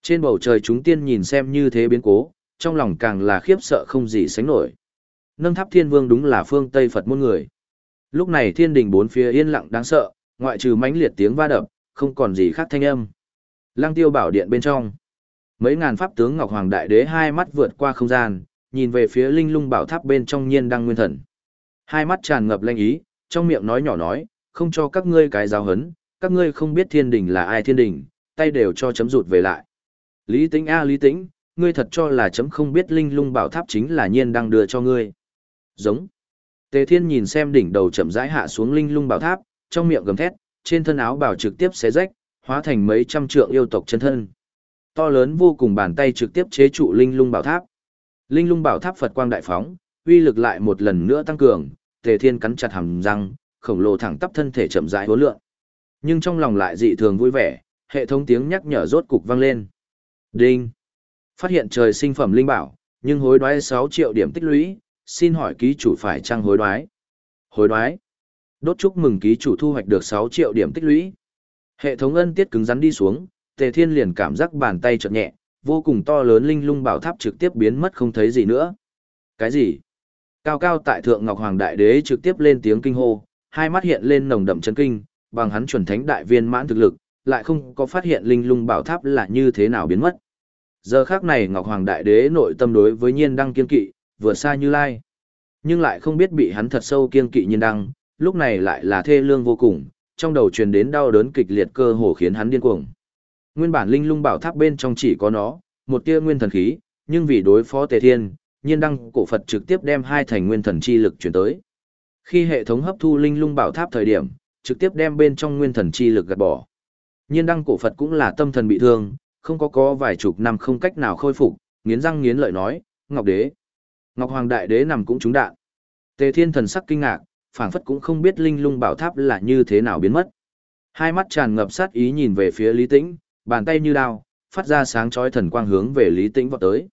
Trên bầu trời chúng tiên nhìn xem như thế biến cố, trong lòng càng là khiếp sợ không gì sánh nổi. Nâng tháp thiên vương đúng là phương Tây Phật môn người. Lúc này thiên đình bốn phía yên lặng đáng sợ, ngoại trừ mãnh liệt tiếng va đập, không còn gì khác thanh âm. Lăng tiêu bảo điện bên trong. Mấy ngàn pháp tướng Ngọc Hoàng Đại Đế hai mắt vượt qua không gian, nhìn về phía linh lung bảo tháp bên trong nhiên đăng nguyên thần. Hai mắt tràn ngập lanh ý, trong miệng nói nhỏ nói, không cho các ngươi cái giáo hấn, các ngươi không biết thiên đình là ai thiên đình, tay đều cho chấm rụt về lại. Lý tĩnh a lý tĩnh, ngươi thật cho là chấm không biết linh lung bảo tháp chính là nhiên đang đưa cho ngươi. Giống. Tề thiên nhìn xem đỉnh đầu chậm rãi hạ xuống linh lung bảo tháp, trong miệng gầm thét, trên thân áo bảo trực tiếp xé rách, hóa thành mấy trăm trượng yêu tộc chân thân. To lớn vô cùng bàn tay trực tiếp chế trụ linh lung bảo tháp. Linh lung bảo tháp Phật quang đại phóng, uy lực lại một lần nữa tăng cường, Tề Thiên cắn chặt hàm răng, khổng lồ thẳng tắp thân thể chậm rãi hối lượng. Nhưng trong lòng lại dị thường vui vẻ, hệ thống tiếng nhắc nhở rốt cục vang lên. Đinh. Phát hiện trời sinh phẩm linh bảo, nhưng hối đoái 6 triệu điểm tích lũy, xin hỏi ký chủ phải trang hối đoái? Hối đoái. Đốt chúc mừng ký chủ thu hoạch được 6 triệu điểm tích lũy. Hệ thống ân tiết cứng rắn đi xuống, Tề Thiên liền cảm giác bàn tay chợt nhẹ, vô cùng to lớn linh lung bảo tháp trực tiếp biến mất không thấy gì nữa. Cái gì? Cao cao tại thượng Ngọc Hoàng Đại Đế trực tiếp lên tiếng kinh hô, hai mắt hiện lên nồng đậm chấn kinh, bằng hắn chuẩn thánh đại viên mãn thực lực, lại không có phát hiện linh lung bảo tháp là như thế nào biến mất. Giờ khác này Ngọc Hoàng Đại Đế nội tâm đối với nhiên đăng kiên kỵ, vừa xa như lai. Nhưng lại không biết bị hắn thật sâu kiên kỵ nhiên đăng, lúc này lại là thê lương vô cùng, trong đầu truyền đến đau đớn kịch liệt cơ hồ khiến hắn điên cuồng. Nguyên bản linh lung bảo tháp bên trong chỉ có nó, một tia nguyên thần khí, nhưng vì đối phó Tề Thiên, nhiên đăng cổ Phật trực tiếp đem hai thành nguyên thần chi lực chuyển tới. Khi hệ thống hấp thu linh lung bảo tháp thời điểm, trực tiếp đem bên trong nguyên thần chi lực gạt bỏ. Nhiên đăng cổ Phật cũng là tâm thần bị thương, không có có vài chục năm không cách nào khôi phục, nghiến răng nghiến lợi nói, Ngọc Đế. Ngọc Hoàng Đại Đế nằm cũng trúng đạn. Tề Thiên thần sắc kinh ngạc, phảng phất cũng không biết linh lung bảo tháp là như thế nào biến mất. Hai mắt tràn ngập sát ý nhìn về phía Lý Tĩnh, bàn tay như đao, phát ra sáng chói thần quang hướng về Lý Tĩnh vọt tới.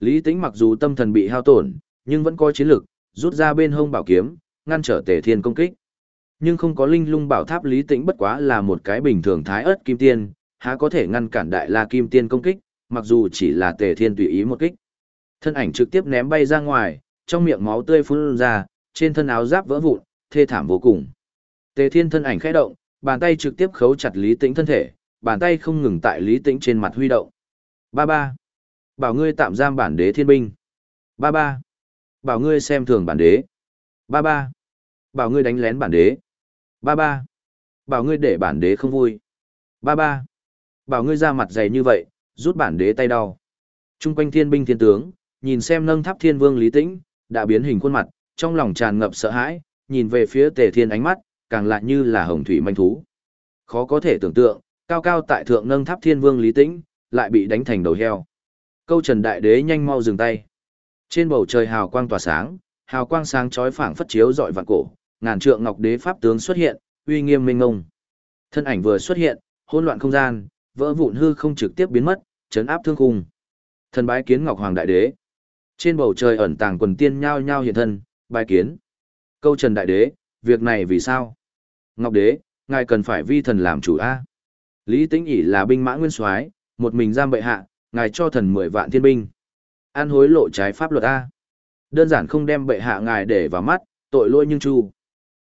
Lý Tĩnh mặc dù tâm thần bị hao tổn, nhưng vẫn có chiến lực, rút ra bên hông bảo kiếm, ngăn trở Tề Thiên công kích. Nhưng không có linh lung bảo tháp Lý Tĩnh bất quá là một cái bình thường thái ớt kim tiên, há có thể ngăn cản đại la kim tiên công kích, mặc dù chỉ là Tề Thiên tùy ý một kích. Thân ảnh trực tiếp ném bay ra ngoài, trong miệng máu tươi phun ra, trên thân áo giáp vỡ vụn, thê thảm vô cùng. Tề Thiên thân ảnh khẽ động, bàn tay trực tiếp khấu chặt Lý Tĩnh thân thể, bàn tay không ngừng tại Lý Tĩnh trên mặt huy động. Ba ba. Bảo ngươi tạm giam bản đế thiên binh. Ba ba. Bảo ngươi xem thường bản đế. Ba ba. Bảo ngươi đánh lén bản đế. Ba ba. Bảo ngươi để bản đế không vui. Ba ba. Bảo ngươi ra mặt dày như vậy, rút bản đế tay đau. Trung quanh thiên binh thiên tướng, nhìn xem nâng tháp thiên vương Lý Tĩnh, đã biến hình khuôn mặt, trong lòng tràn ngập sợ hãi, nhìn về phía tề thiên ánh mắt, càng lại như là hồng thủy manh thú. Khó có thể tưởng tượng, cao cao tại thượng nâng tháp thiên vương Lý Tĩnh, lại bị đánh thành đầu heo. Câu trần đại đế nhanh mau dừng tay. Trên bầu trời hào quang tỏa sáng, hào quang sáng chói phảng phất chiếu dọi vạn cổ, ngàn trượng ngọc đế pháp tướng xuất hiện, uy nghiêm minh ngông. Thân ảnh vừa xuất hiện, hỗn loạn không gian, vỡ vụn hư không trực tiếp biến mất, chấn áp thương khung. Thần bái kiến Ngọc Hoàng Đại Đế. Trên bầu trời ẩn tàng quần tiên nhao nhao hiện thân, bái kiến. Câu Trần Đại Đế, việc này vì sao? Ngọc Đế, ngài cần phải vi thần làm chủ a. Lý Tĩnh ỷ là binh mã nguyên soái, một mình giam bệ hạ, ngài cho thần mười vạn thiên binh. An hối lộ trái pháp luật a. Đơn giản không đem bệ hạ ngài để vào mắt, tội lỗi nhưng chu.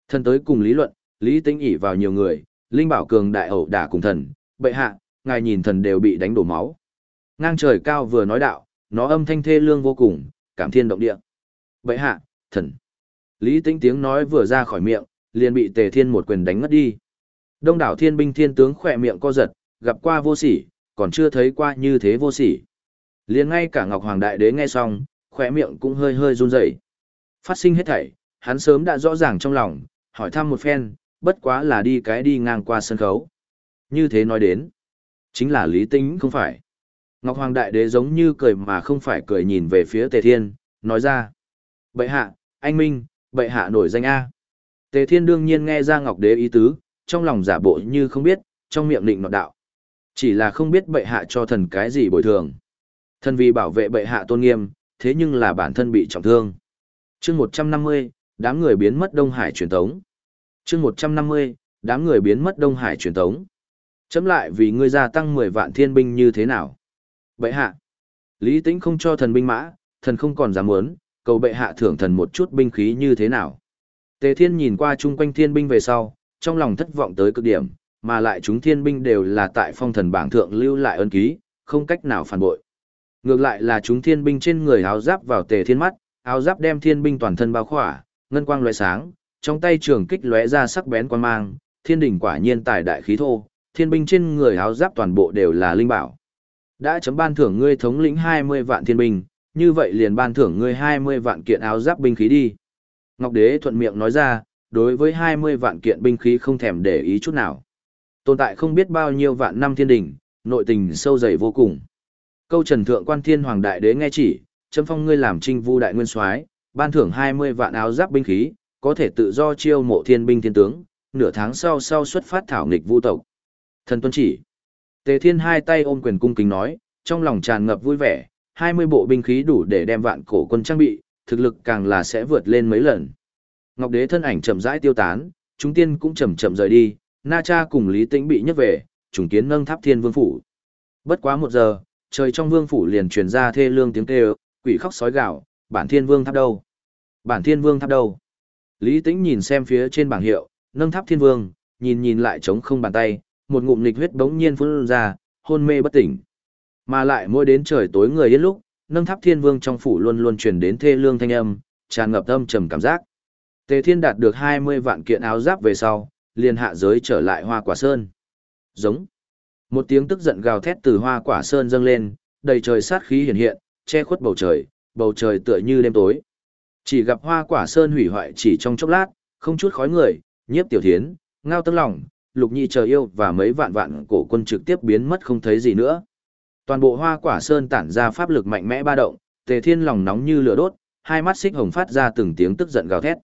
Thần tới cùng lý luận, Lý Tĩnh ỷ vào nhiều người, linh bảo cường đại ẩu đả cùng thần, bệ hạ, ngài nhìn thần đều bị đánh đổ máu. Ngang trời cao vừa nói đạo, nó âm thanh thê lương vô cùng, cảm thiên động địa. Bệ hạ, thần. Lý Tĩnh tiếng nói vừa ra khỏi miệng, liền bị Tề Thiên một quyền đánh ngất đi. Đông đảo thiên binh thiên tướng khỏe miệng co giật, gặp qua vô sỉ, còn chưa thấy qua như thế vô sỉ. Liền ngay cả Ngọc Hoàng Đại Đế nghe xong, khỏe miệng cũng hơi hơi run rẩy. Phát sinh hết thảy, hắn sớm đã rõ ràng trong lòng, hỏi thăm một phen, bất quá là đi cái đi ngang qua sân khấu. Như thế nói đến, chính là lý tính không phải. Ngọc Hoàng Đại Đế giống như cười mà không phải cười nhìn về phía Tề Thiên, nói ra. Bệ hạ, anh Minh, bệ hạ nổi danh A. Tề Thiên đương nhiên nghe ra Ngọc Đế ý tứ, trong lòng giả bộ như không biết, trong miệng định nọt đạo. Chỉ là không biết bệ hạ cho thần cái gì bồi thường. Thần vì bảo vệ bệ hạ tôn nghiêm, thế nhưng là bản thân bị trọng thương. chương 150, đám người biến mất Đông Hải truyền tống. chương 150, đám người biến mất Đông Hải truyền tống. Chấm lại vì ngươi gia tăng 10 vạn thiên binh như thế nào? Bệ hạ. Lý tĩnh không cho thần binh mã, thần không còn dám muốn, cầu bệ hạ thưởng thần một chút binh khí như thế nào? Tề thiên nhìn qua chung quanh thiên binh về sau, trong lòng thất vọng tới cực điểm, mà lại chúng thiên binh đều là tại phong thần bảng thượng lưu lại ân ký, không cách nào phản bội. Ngược lại là chúng thiên binh trên người áo giáp vào tề thiên mắt, áo giáp đem thiên binh toàn thân bao khỏa, ngân quang lóe sáng, trong tay trường kích lóe ra sắc bén quan mang, thiên đỉnh quả nhiên tài đại khí thô, thiên binh trên người áo giáp toàn bộ đều là linh bảo. Đã chấm ban thưởng ngươi thống lĩnh 20 vạn thiên binh, như vậy liền ban thưởng ngươi 20 vạn kiện áo giáp binh khí đi. Ngọc Đế thuận miệng nói ra, đối với 20 vạn kiện binh khí không thèm để ý chút nào. Tồn tại không biết bao nhiêu vạn năm thiên đỉnh, nội tình sâu dày vô cùng. Câu Trần Thượng Quan Thiên Hoàng Đại Đế nghe chỉ, chấm phong ngươi làm trinh vu đại nguyên soái, ban thưởng 20 vạn áo giáp binh khí, có thể tự do chiêu mộ thiên binh thiên tướng, nửa tháng sau sau xuất phát thảo nghịch vu tộc. Thần tuân chỉ. Tề Thiên hai tay ôm quyền cung kính nói, trong lòng tràn ngập vui vẻ, 20 bộ binh khí đủ để đem vạn cổ quân trang bị, thực lực càng là sẽ vượt lên mấy lần. Ngọc Đế thân ảnh chậm rãi tiêu tán, chúng tiên cũng chậm chậm rời đi, Na Cha cùng Lý Tĩnh bị nhấc về, trùng kiến nâng tháp Thiên Vương phủ. Bất quá một giờ, trời trong vương phủ liền truyền ra thê lương tiếng kêu, quỷ khóc sói gạo, bản Thiên Vương tháp đâu? Bản Thiên Vương tháp đâu? Lý Tĩnh nhìn xem phía trên bảng hiệu, nâng tháp Thiên Vương, nhìn nhìn lại trống không bàn tay, một ngụm nghịch huyết bỗng nhiên phun ra, hôn mê bất tỉnh. Mà lại mỗi đến trời tối người yên lúc, nâng tháp thiên vương trong phủ luôn luôn truyền đến thê lương thanh âm, tràn ngập âm trầm cảm giác. Tề Thiên đạt được 20 vạn kiện áo giáp về sau, liền hạ giới trở lại Hoa Quả Sơn. Giống. Một tiếng tức giận gào thét từ Hoa Quả Sơn dâng lên, đầy trời sát khí hiện hiện, che khuất bầu trời, bầu trời tựa như đêm tối. Chỉ gặp Hoa Quả Sơn hủy hoại chỉ trong chốc lát, không chút khói người, nhiếp tiểu thiến, ngao tâng lòng, lục nhi chờ yêu và mấy vạn vạn cổ quân trực tiếp biến mất không thấy gì nữa. Toàn bộ hoa quả sơn tản ra pháp lực mạnh mẽ ba động, tề thiên lòng nóng như lửa đốt, hai mắt xích hồng phát ra từng tiếng tức giận gào thét.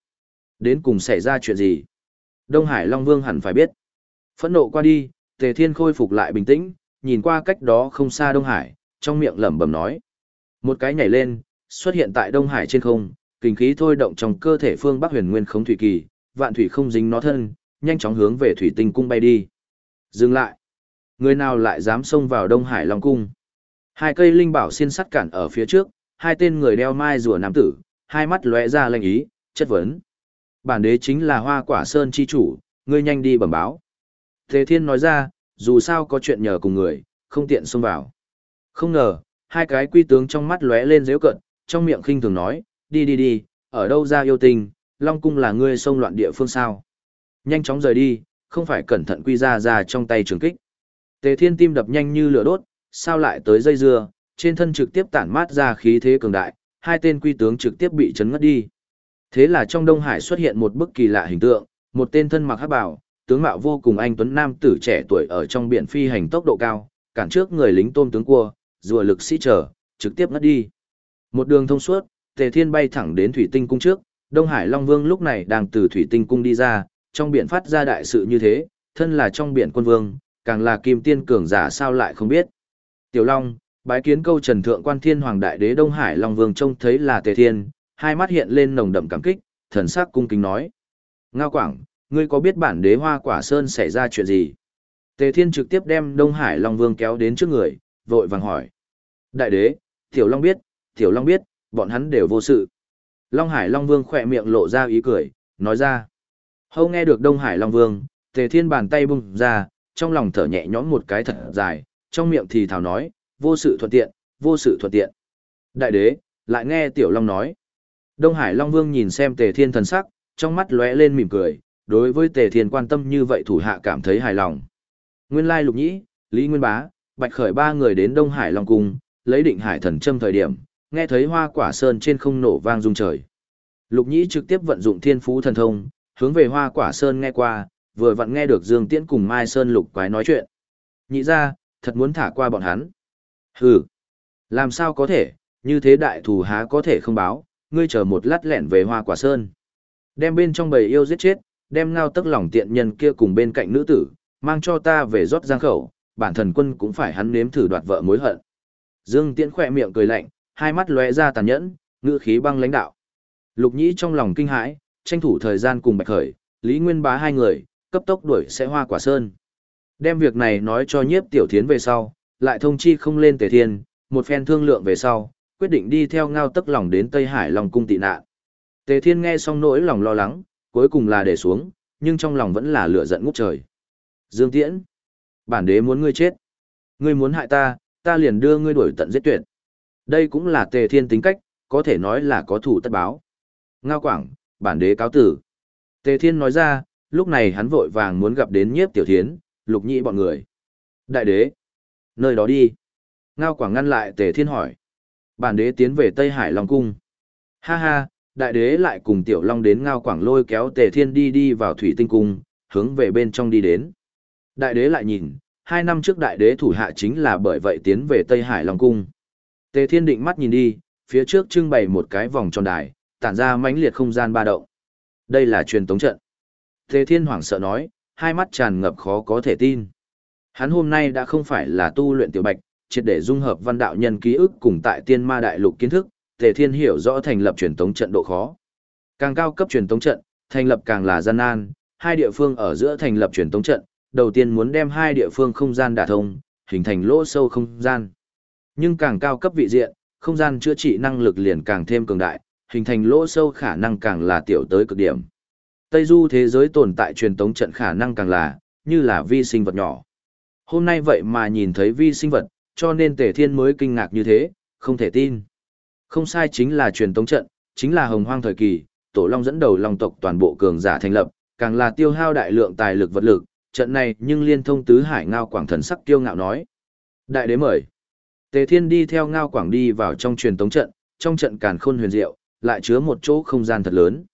Đến cùng xảy ra chuyện gì? Đông Hải Long Vương hẳn phải biết. Phẫn nộ qua đi, tề thiên khôi phục lại bình tĩnh, nhìn qua cách đó không xa Đông Hải, trong miệng lẩm bẩm nói. Một cái nhảy lên, xuất hiện tại Đông Hải trên không, kinh khí thôi động trong cơ thể phương Bắc huyền nguyên khống thủy kỳ, vạn thủy không dính nó thân, nhanh chóng hướng về thủy tinh cung bay đi. Dừng lại. Người nào lại dám xông vào Đông Hải Long Cung? Hai cây linh bảo xin sắt cản ở phía trước, hai tên người đeo mai rùa nam tử, hai mắt lóe ra lanh ý, chất vấn. Bản đế chính là hoa quả sơn chi chủ, ngươi nhanh đi bẩm báo. Thế thiên nói ra, dù sao có chuyện nhờ cùng người, không tiện xông vào. Không ngờ, hai cái quy tướng trong mắt lóe lên dễu cận, trong miệng khinh thường nói, đi đi đi, ở đâu ra yêu tình, Long Cung là ngươi xông loạn địa phương sao. Nhanh chóng rời đi, không phải cẩn thận quy ra ra trong tay trường kích. Tề thiên tim đập nhanh như lửa đốt, sao lại tới dây dưa, trên thân trực tiếp tản mát ra khí thế cường đại, hai tên quy tướng trực tiếp bị chấn ngất đi. Thế là trong Đông Hải xuất hiện một bức kỳ lạ hình tượng, một tên thân mặc hắc bào, tướng mạo vô cùng anh tuấn nam tử trẻ tuổi ở trong biển phi hành tốc độ cao, cản trước người lính tôm tướng cua, rùa lực sĩ trở, trực tiếp ngất đi. Một đường thông suốt, Tề Thiên bay thẳng đến Thủy Tinh cung trước, Đông Hải Long Vương lúc này đang từ Thủy Tinh cung đi ra, trong biển phát ra đại sự như thế, thân là trong biển quân vương, càng là kim tiên cường giả sao lại không biết. Tiểu Long, bái kiến câu trần thượng quan thiên hoàng đại đế Đông Hải Long Vương trông thấy là tề thiên, hai mắt hiện lên nồng đậm cảm kích, thần sắc cung kính nói. Ngao Quảng, ngươi có biết bản đế hoa quả sơn xảy ra chuyện gì? Tề thiên trực tiếp đem Đông Hải Long Vương kéo đến trước người, vội vàng hỏi. Đại đế, Tiểu Long biết, Tiểu Long biết, bọn hắn đều vô sự. Long Hải Long Vương khỏe miệng lộ ra ý cười, nói ra. Hâu nghe được Đông Hải Long Vương, Tề Thiên bàn tay bung ra, trong lòng thở nhẹ nhõm một cái thật dài, trong miệng thì thào nói, vô sự thuận tiện, vô sự thuận tiện. Đại đế, lại nghe Tiểu Long nói. Đông Hải Long Vương nhìn xem Tề Thiên thần sắc, trong mắt lóe lên mỉm cười, đối với Tề Thiên quan tâm như vậy thủ hạ cảm thấy hài lòng. Nguyên Lai Lục Nhĩ, Lý Nguyên Bá, Bạch Khởi ba người đến Đông Hải Long Cung, lấy định hải thần châm thời điểm, nghe thấy hoa quả sơn trên không nổ vang rung trời. Lục Nhĩ trực tiếp vận dụng thiên phú thần thông, hướng về hoa quả sơn nghe qua, vừa vặn nghe được Dương Tiễn cùng Mai Sơn lục quái nói chuyện. Nhị ra, thật muốn thả qua bọn hắn. Hừ, làm sao có thể, như thế đại thù há có thể không báo, ngươi chờ một lát lẹn về hoa quả sơn. Đem bên trong bầy yêu giết chết, đem ngao tức lòng tiện nhân kia cùng bên cạnh nữ tử, mang cho ta về rót giang khẩu, bản thần quân cũng phải hắn nếm thử đoạt vợ mối hận. Dương Tiễn khỏe miệng cười lạnh, hai mắt lóe ra tàn nhẫn, ngữ khí băng lãnh đạo. Lục Nhĩ trong lòng kinh hãi, tranh thủ thời gian cùng Bạch Khởi, Lý Nguyên Bá hai người, cấp tốc đuổi sẽ hoa quả sơn. Đem việc này nói cho nhiếp tiểu thiến về sau, lại thông chi không lên tề thiên, một phen thương lượng về sau, quyết định đi theo ngao tức lòng đến Tây Hải long cung tị nạn. Tề thiên nghe xong nỗi lòng lo lắng, cuối cùng là để xuống, nhưng trong lòng vẫn là lửa giận ngút trời. Dương Tiễn, bản đế muốn ngươi chết. Ngươi muốn hại ta, ta liền đưa ngươi đuổi tận giết tuyệt. Đây cũng là tề thiên tính cách, có thể nói là có thủ tất báo. Ngao quảng, bản đế cáo tử. Tề thiên nói ra, lúc này hắn vội vàng muốn gặp đến nhiếp tiểu thiến, lục nhị bọn người. Đại đế, nơi đó đi. Ngao quảng ngăn lại tề thiên hỏi. Bản đế tiến về Tây Hải Long Cung. Ha ha, đại đế lại cùng tiểu long đến ngao quảng lôi kéo tề thiên đi đi vào thủy tinh cung, hướng về bên trong đi đến. Đại đế lại nhìn, hai năm trước đại đế thủ hạ chính là bởi vậy tiến về Tây Hải Long Cung. Tề thiên định mắt nhìn đi, phía trước trưng bày một cái vòng tròn đài, tản ra mãnh liệt không gian ba động. Đây là truyền tống trận. Tề thiên hoảng sợ nói, hai mắt tràn ngập khó có thể tin. Hắn hôm nay đã không phải là tu luyện tiểu bạch, triệt để dung hợp văn đạo nhân ký ức cùng tại tiên ma đại lục kiến thức, Tề Thiên hiểu rõ thành lập truyền tống trận độ khó. Càng cao cấp truyền tống trận, thành lập càng là gian nan, hai địa phương ở giữa thành lập truyền tống trận, đầu tiên muốn đem hai địa phương không gian đả thông, hình thành lỗ sâu không gian. Nhưng càng cao cấp vị diện, không gian chữa trị năng lực liền càng thêm cường đại, hình thành lỗ sâu khả năng càng là tiểu tới cực điểm. Tây du thế giới tồn tại truyền tống trận khả năng càng là, như là vi sinh vật nhỏ. Hôm nay vậy mà nhìn thấy vi sinh vật, cho nên Tề Thiên mới kinh ngạc như thế, không thể tin. Không sai chính là truyền tống trận, chính là hồng hoang thời kỳ, Tổ Long dẫn đầu Long tộc toàn bộ cường giả thành lập, càng là tiêu hao đại lượng tài lực vật lực, trận này nhưng liên thông tứ hải ngao quảng thần sắc kiêu ngạo nói. Đại đế mời. Tề Thiên đi theo ngao quảng đi vào trong truyền tống trận, trong trận càn khôn huyền diệu, lại chứa một chỗ không gian thật lớn.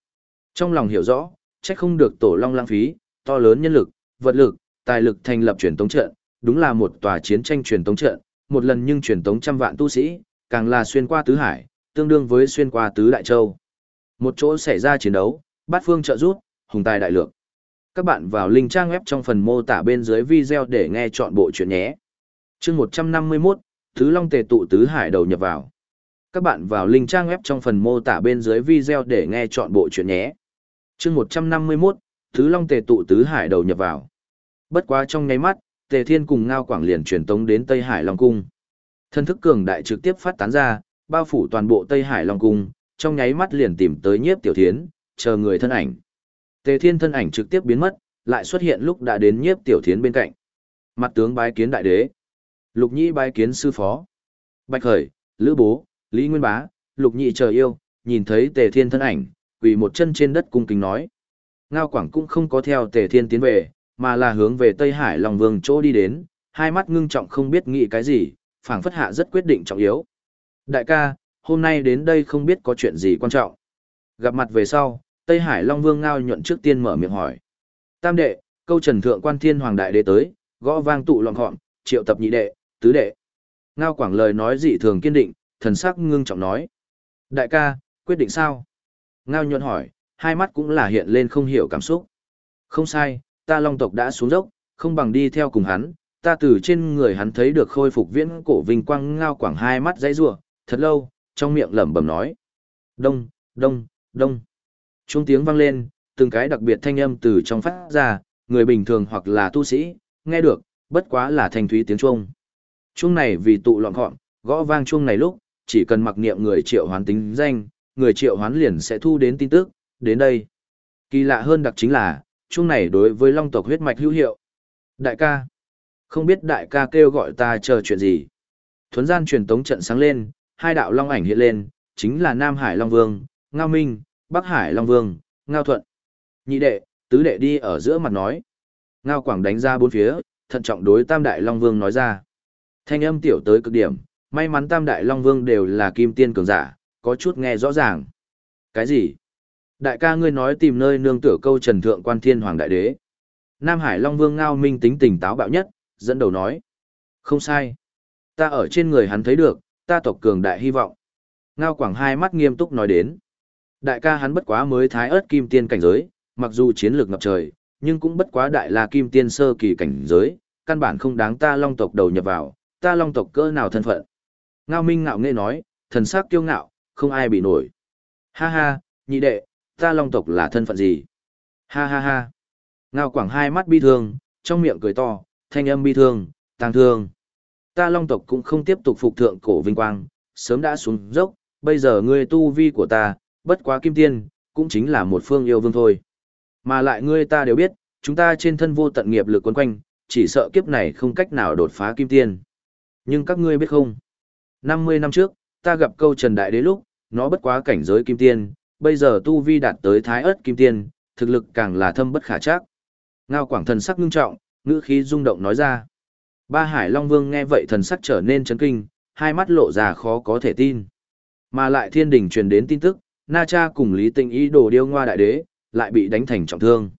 Trong lòng hiểu rõ, chắc không được Tổ Long lãng phí, to lớn nhân lực, vật lực, tài lực thành lập truyền tống trận, đúng là một tòa chiến tranh truyền tống trận, một lần nhưng truyền tống trăm vạn tu sĩ, càng là xuyên qua tứ hải, tương đương với xuyên qua tứ đại châu. Một chỗ xảy ra chiến đấu, bát phương trợ rút, hùng tài đại lược. Các bạn vào link trang web trong phần mô tả bên dưới video để nghe chọn bộ chuyện nhé. Chương 151, Thứ Long Tề tụ tứ hải đầu nhập vào. Các bạn vào link trang web trong phần mô tả bên dưới video để nghe chọn bộ chuyện nhé. Chương 151, Thứ Long Tề tụ tứ hải đầu nhập vào. Bất quá trong nháy mắt, Tề Thiên cùng Ngao Quảng liền truyền tống đến Tây Hải Long Cung. Thân thức cường đại trực tiếp phát tán ra, bao phủ toàn bộ Tây Hải Long Cung, trong nháy mắt liền tìm tới nhiếp tiểu thiến, chờ người thân ảnh. Tề Thiên thân ảnh trực tiếp biến mất, lại xuất hiện lúc đã đến nhiếp tiểu thiến bên cạnh. Mặt tướng bái kiến đại đế. Lục Nhĩ bái kiến sư phó. Bạch Khởi, Lữ Bố, Lý Nguyên Bá, Lục Nhị chờ yêu, nhìn thấy Tề Thiên thân ảnh, quỳ một chân trên đất cung kính nói. Ngao Quảng cũng không có theo Tề Thiên tiến về, mà là hướng về Tây Hải Long Vương chỗ đi đến, hai mắt ngưng trọng không biết nghĩ cái gì, phảng phất hạ rất quyết định trọng yếu. Đại ca, hôm nay đến đây không biết có chuyện gì quan trọng. Gặp mặt về sau, Tây Hải Long Vương ngao nhuận trước tiên mở miệng hỏi. Tam đệ, câu trần thượng quan thiên hoàng đại đế tới, gõ vang tụ loạn họng, triệu tập nhị đệ, tứ đệ. Ngao quảng lời nói dị thường kiên định, thần sắc ngưng trọng nói. Đại ca, quyết định sao? Ngao nhuận hỏi, hai mắt cũng là hiện lên không hiểu cảm xúc. Không sai, ta long tộc đã xuống dốc, không bằng đi theo cùng hắn, ta từ trên người hắn thấy được khôi phục viễn cổ vinh quang ngao quảng hai mắt dãy rủa, thật lâu, trong miệng lẩm bẩm nói: "Đông, đông, đông." Trung tiếng vang lên, từng cái đặc biệt thanh âm từ trong phát ra, người bình thường hoặc là tu sĩ, nghe được, bất quá là thanh thúy tiếng chuông. Chuông này vì tụ loạn gọn, gõ vang chuông này lúc, chỉ cần mặc niệm người triệu hoán tính danh, người triệu hoán liền sẽ thu đến tin tức, đến đây. Kỳ lạ hơn đặc chính là, chung này đối với long tộc huyết mạch hữu hiệu. Đại ca, không biết đại ca kêu gọi ta chờ chuyện gì. Thuấn gian truyền tống trận sáng lên, hai đạo long ảnh hiện lên, chính là Nam Hải Long Vương, Ngao Minh, Bắc Hải Long Vương, Ngao Thuận. Nhị đệ, tứ đệ đi ở giữa mặt nói. Ngao Quảng đánh ra bốn phía, thận trọng đối Tam Đại Long Vương nói ra. Thanh âm tiểu tới cực điểm, may mắn Tam Đại Long Vương đều là kim tiên cường giả, có chút nghe rõ ràng. Cái gì? Đại ca ngươi nói tìm nơi nương tựa câu trần thượng quan thiên hoàng đại đế. Nam Hải Long Vương Ngao Minh tính tình táo bạo nhất, dẫn đầu nói. Không sai. Ta ở trên người hắn thấy được, ta tộc cường đại hy vọng. Ngao Quảng hai mắt nghiêm túc nói đến. Đại ca hắn bất quá mới thái ớt kim tiên cảnh giới, mặc dù chiến lược ngập trời, nhưng cũng bất quá đại là kim tiên sơ kỳ cảnh giới, căn bản không đáng ta long tộc đầu nhập vào, ta long tộc cỡ nào thân phận. Ngao Minh ngạo nghễ nói, thần sắc kiêu ngạo, không ai bị nổi. Ha ha, nhị đệ, ta long tộc là thân phận gì? Ha ha ha. Ngao Quảng hai mắt bi thương, trong miệng cười to, thanh âm bi thương, tang thương. Ta long tộc cũng không tiếp tục phục thượng cổ vinh quang, sớm đã xuống dốc, bây giờ ngươi tu vi của ta, bất quá kim tiên, cũng chính là một phương yêu vương thôi. Mà lại ngươi ta đều biết, chúng ta trên thân vô tận nghiệp lực quấn quanh, chỉ sợ kiếp này không cách nào đột phá kim tiên. Nhưng các ngươi biết không? 50 năm trước, ta gặp câu Trần Đại Đế lúc, nó bất quá cảnh giới kim tiên, bây giờ tu vi đạt tới thái ớt kim tiên, thực lực càng là thâm bất khả chắc. Ngao Quảng thần sắc ngưng trọng, ngữ khí rung động nói ra. Ba Hải Long Vương nghe vậy thần sắc trở nên chấn kinh, hai mắt lộ ra khó có thể tin. Mà lại thiên đình truyền đến tin tức, Na Cha cùng Lý Tinh ý đồ điêu ngoa đại đế, lại bị đánh thành trọng thương.